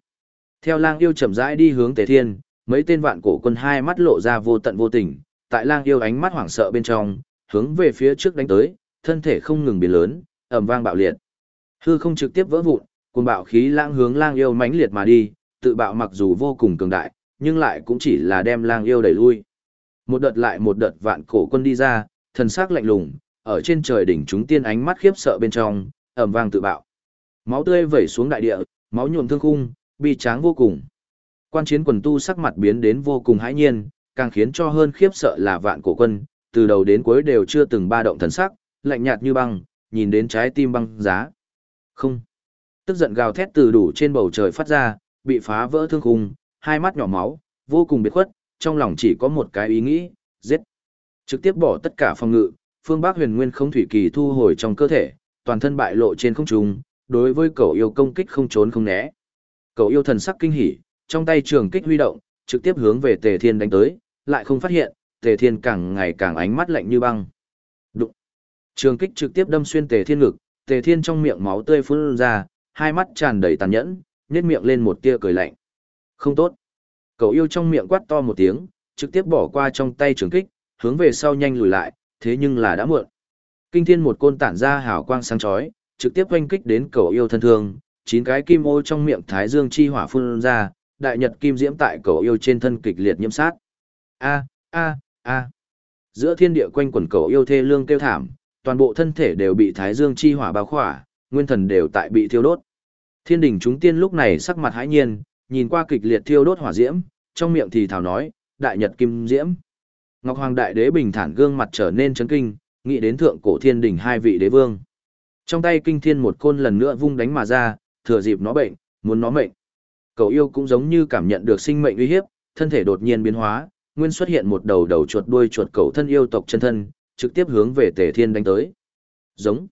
Theo lang yêu chậm rãi đi hướng Tề Thiên, mấy tên vạn cổ quân hai mắt lộ ra vô tận vô tình, tại lang yêu ánh mắt hoảng sợ bên trong, hướng về phía trước đánh tới, thân thể không ngừng biến lớn, ầm vang bạo liệt. Hư không trực tiếp vỡ vụn, cuồng bạo khí lang hướng lang yêu mãnh liệt mà đi, tự bạo mặc dù vô cùng cường đại, nhưng lại cũng chỉ là đem lang yêu đẩy lui. Một đợt lại một đợt vạn cổ quân đi ra, thần sắc lạnh lùng, ở trên trời đỉnh chúng tiên ánh mắt khiếp sợ bên trong, ầm vang tự bạo. Máu tươi vẩy xuống đại địa, máu nhuộm thương khung, bi tráng vô cùng. Quan chiến quần tu sắc mặt biến đến vô cùng hãi nhiên, càng khiến cho hơn khiếp sợ là vạn cổ quân, từ đầu đến cuối đều chưa từng ba động thần sắc, lạnh nhạt như băng, nhìn đến trái tim băng giá. Không. Tức giận gào thét từ đủ trên bầu trời phát ra, bị phá vỡ thương khung, hai mắt nhỏ máu, vô cùng biệt khuất, trong lòng chỉ có một cái ý nghĩ, giết. Trực tiếp bỏ tất cả phòng ngự, phương Bắc huyền nguyên không thủy kỳ thu hồi trong cơ thể, toàn thân bại lộ trên không trung, đối với cậu yêu công kích không trốn không né. Cậu yêu thần sắc kinh hỉ, trong tay trường kích huy động, trực tiếp hướng về Tề Thiên đánh tới, lại không phát hiện, Tề Thiên càng ngày càng ánh mắt lạnh như băng. Đụng. Trường kích trực tiếp đâm xuyên Tề Thiên ngực, Tề Thiên trong miệng máu tươi phun ra, hai mắt tràn đầy tàn nhẫn, nhếch miệng lên một tia cười lạnh. Không tốt. Cậu yêu trong miệng quát to một tiếng, trực tiếp bỏ qua trong tay trường kích, hướng về sau nhanh lùi lại, thế nhưng là đã muộn. Kinh thiên một côn tản ra hào quang sáng chói, trực tiếp oanh kích đến cậu yêu thân thương, chín cái kim ô trong miệng thái dương chi hỏa phun ra, đại nhật kim diễm tại cầu yêu trên thân kịch liệt nhiễm sát. A, a, a. Giữa thiên địa quanh quần cầu yêu thê lương kêu thảm, toàn bộ thân thể đều bị thái dương chi hỏa bao khỏa, nguyên thần đều tại bị thiêu đốt. Thiên đình chúng tiên lúc này sắc mặt hãi nhiên, nhìn qua kịch liệt thiêu đốt hỏa diễm, trong miệng thì thảo nói, đại nhật kim diễm. Ngọc Hoàng Đại Đế bình thản gương mặt trở nên chấn kinh, nghĩ đến thượng cổ thiên đỉnh hai vị đế vương. Trong tay kinh thiên một côn lần nữa vung đánh mà ra, thừa dịp nó bệnh, muốn nó mệnh. Cậu yêu cũng giống như cảm nhận được sinh mệnh uy hiếp, thân thể đột nhiên biến hóa, nguyên xuất hiện một đầu đầu chuột đuôi chuột cậu thân yêu tộc chân thân, trực tiếp hướng về Tề Thiên đánh tới. Giống.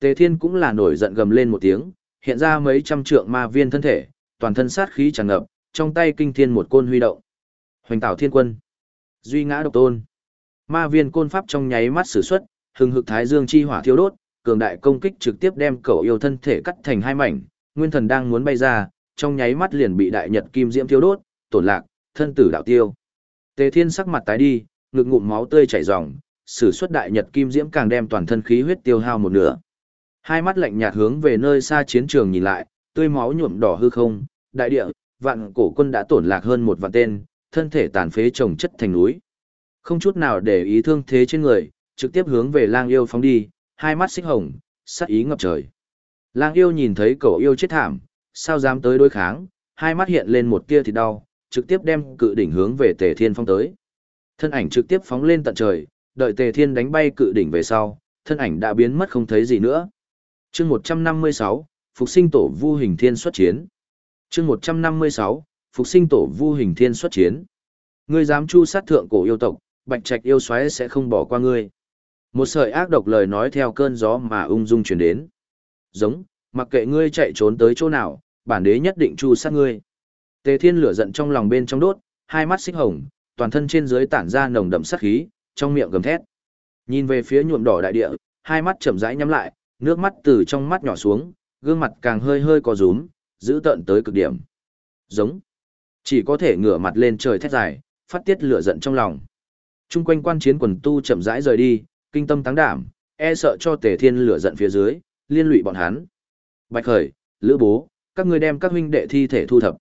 Tề Thiên cũng là nổi giận gầm lên một tiếng, hiện ra mấy trăm trượng ma viên thân thể, toàn thân sát khí tràn ngập, trong tay kinh thiên một côn huy động. Hoành tạo thiên quân. Duy ngã độc tôn. Ma viên côn pháp trong nháy mắt sử xuất, hừng hực thái dương chi hỏa thiêu đốt, cường đại công kích trực tiếp đem cậu yêu thân thể cắt thành hai mảnh, nguyên thần đang muốn bay ra, trong nháy mắt liền bị đại nhật kim diễm thiêu đốt, tổn lạc, thân tử đạo tiêu. Tề Thiên sắc mặt tái đi, ngực ngụm máu tươi chảy ròng, sử xuất đại nhật kim diễm càng đem toàn thân khí huyết tiêu hao một nửa. Hai mắt lạnh nhạt hướng về nơi xa chiến trường nhìn lại, tươi máu nhuộm đỏ hư không, đại địa, vạn cổ quân đã tổn lạc hơn một vạn tên, thân thể tàn phế chồng chất thành núi. Không chút nào để ý thương thế trên người, trực tiếp hướng về lang yêu phóng đi, hai mắt xích hồng, sắc ý ngập trời. Lang yêu nhìn thấy cậu yêu chết thảm, sao dám tới đối kháng, hai mắt hiện lên một tia thì đau, trực tiếp đem cự đỉnh hướng về tề thiên phong tới. Thân ảnh trực tiếp phóng lên tận trời, đợi tề thiên đánh bay cự đỉnh về sau, thân ảnh đã biến mất không thấy gì nữa. chương 156, Phục sinh tổ vu hình thiên xuất chiến. chương 156, Phục sinh tổ vu hình thiên xuất chiến. Ngươi dám chu sát thượng cổ yêu tộc, bạch trạch yêu xoáy sẽ không bỏ qua ngươi. Một sợi ác độc lời nói theo cơn gió mà ung dung truyền đến. Giống, mặc kệ ngươi chạy trốn tới chỗ nào, bản đế nhất định chu sát ngươi. Tề Thiên lửa giận trong lòng bên trong đốt, hai mắt xích hồng, toàn thân trên dưới tản ra nồng đậm sát khí, trong miệng gầm thét. Nhìn về phía nhuộm đỏ đại địa, hai mắt chậm rãi nhắm lại, nước mắt từ trong mắt nhỏ xuống, gương mặt càng hơi hơi co rúm, giữ tận tới cực điểm. Giống. Chỉ có thể ngửa mặt lên trời thét dài, phát tiết lửa giận trong lòng. Trung quanh quan chiến quần tu chậm rãi rời đi, kinh tâm tăng đảm, e sợ cho Tề Thiên lửa giận phía dưới, liên lụy bọn hắn. Bạch Khởi, Lữ Bố, các ngươi đem các huynh đệ thi thể thu thập.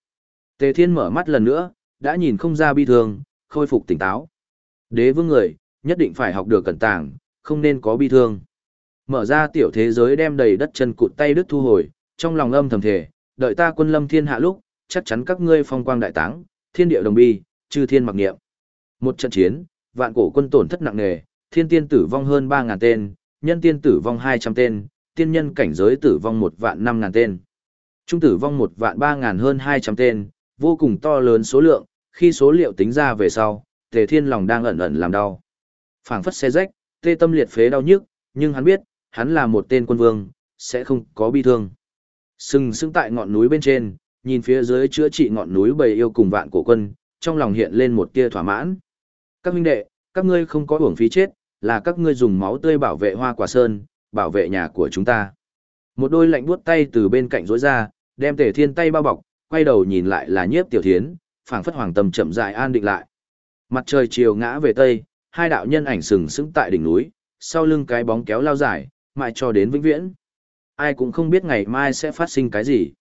Tề Thiên mở mắt lần nữa, đã nhìn không ra bi thương, khôi phục tỉnh táo. Đế vương người, nhất định phải học được cẩn tàng, không nên có bi thương. Mở ra tiểu thế giới đem đầy đất chân cụt tay đứt thu hồi, trong lòng âm thầm thể, đợi ta quân lâm thiên hạ lúc, chắc chắn các ngươi phong quang đại táng, thiên địa đồng bi, chư thiên mặc niệm. Một trận chiến, vạn cổ quân tổn thất nặng nề, thiên tiên tử vong hơn 3.000 tên, nhân tiên tử vong 200 tên, tiên nhân cảnh giới tử vong một vạn năm ngàn tên. Trung tử vong một vạn ba ngàn hơn 200 tên, vô cùng to lớn số lượng, khi số liệu tính ra về sau, tề thiên lòng đang ẩn ẩn làm đau. phảng phất xe rách, tê tâm liệt phế đau nhức, nhưng hắn biết, hắn là một tên quân vương, sẽ không có bi thương. Sừng sững tại ngọn núi bên trên, nhìn phía dưới chữa trị ngọn núi bầy yêu cùng vạn cổ quân, trong lòng hiện lên một tia thỏa mãn. Các huynh đệ, các ngươi không có uổng phí chết, là các ngươi dùng máu tươi bảo vệ hoa quả sơn, bảo vệ nhà của chúng ta. Một đôi lạnh buốt tay từ bên cạnh rối ra, đem tề thiên tay bao bọc, quay đầu nhìn lại là nhiếp tiểu thiến, phảng phất hoàng tâm chậm rãi an định lại. Mặt trời chiều ngã về tây, hai đạo nhân ảnh sừng sững tại đỉnh núi, sau lưng cái bóng kéo lao dài, mãi cho đến vĩnh viễn. Ai cũng không biết ngày mai sẽ phát sinh cái gì.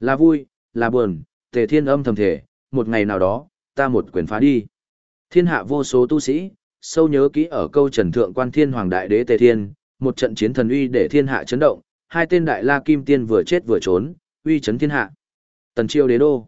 Là vui, là buồn, tề thiên âm thầm thể, một ngày nào đó, ta một quyền phá đi. Thiên hạ vô số tu sĩ, sâu nhớ kỹ ở câu trần thượng quan thiên hoàng đại đế tề thiên, một trận chiến thần uy để thiên hạ chấn động, hai tên đại la kim tiên vừa chết vừa trốn, uy chấn thiên hạ. Tần chiêu đế đô.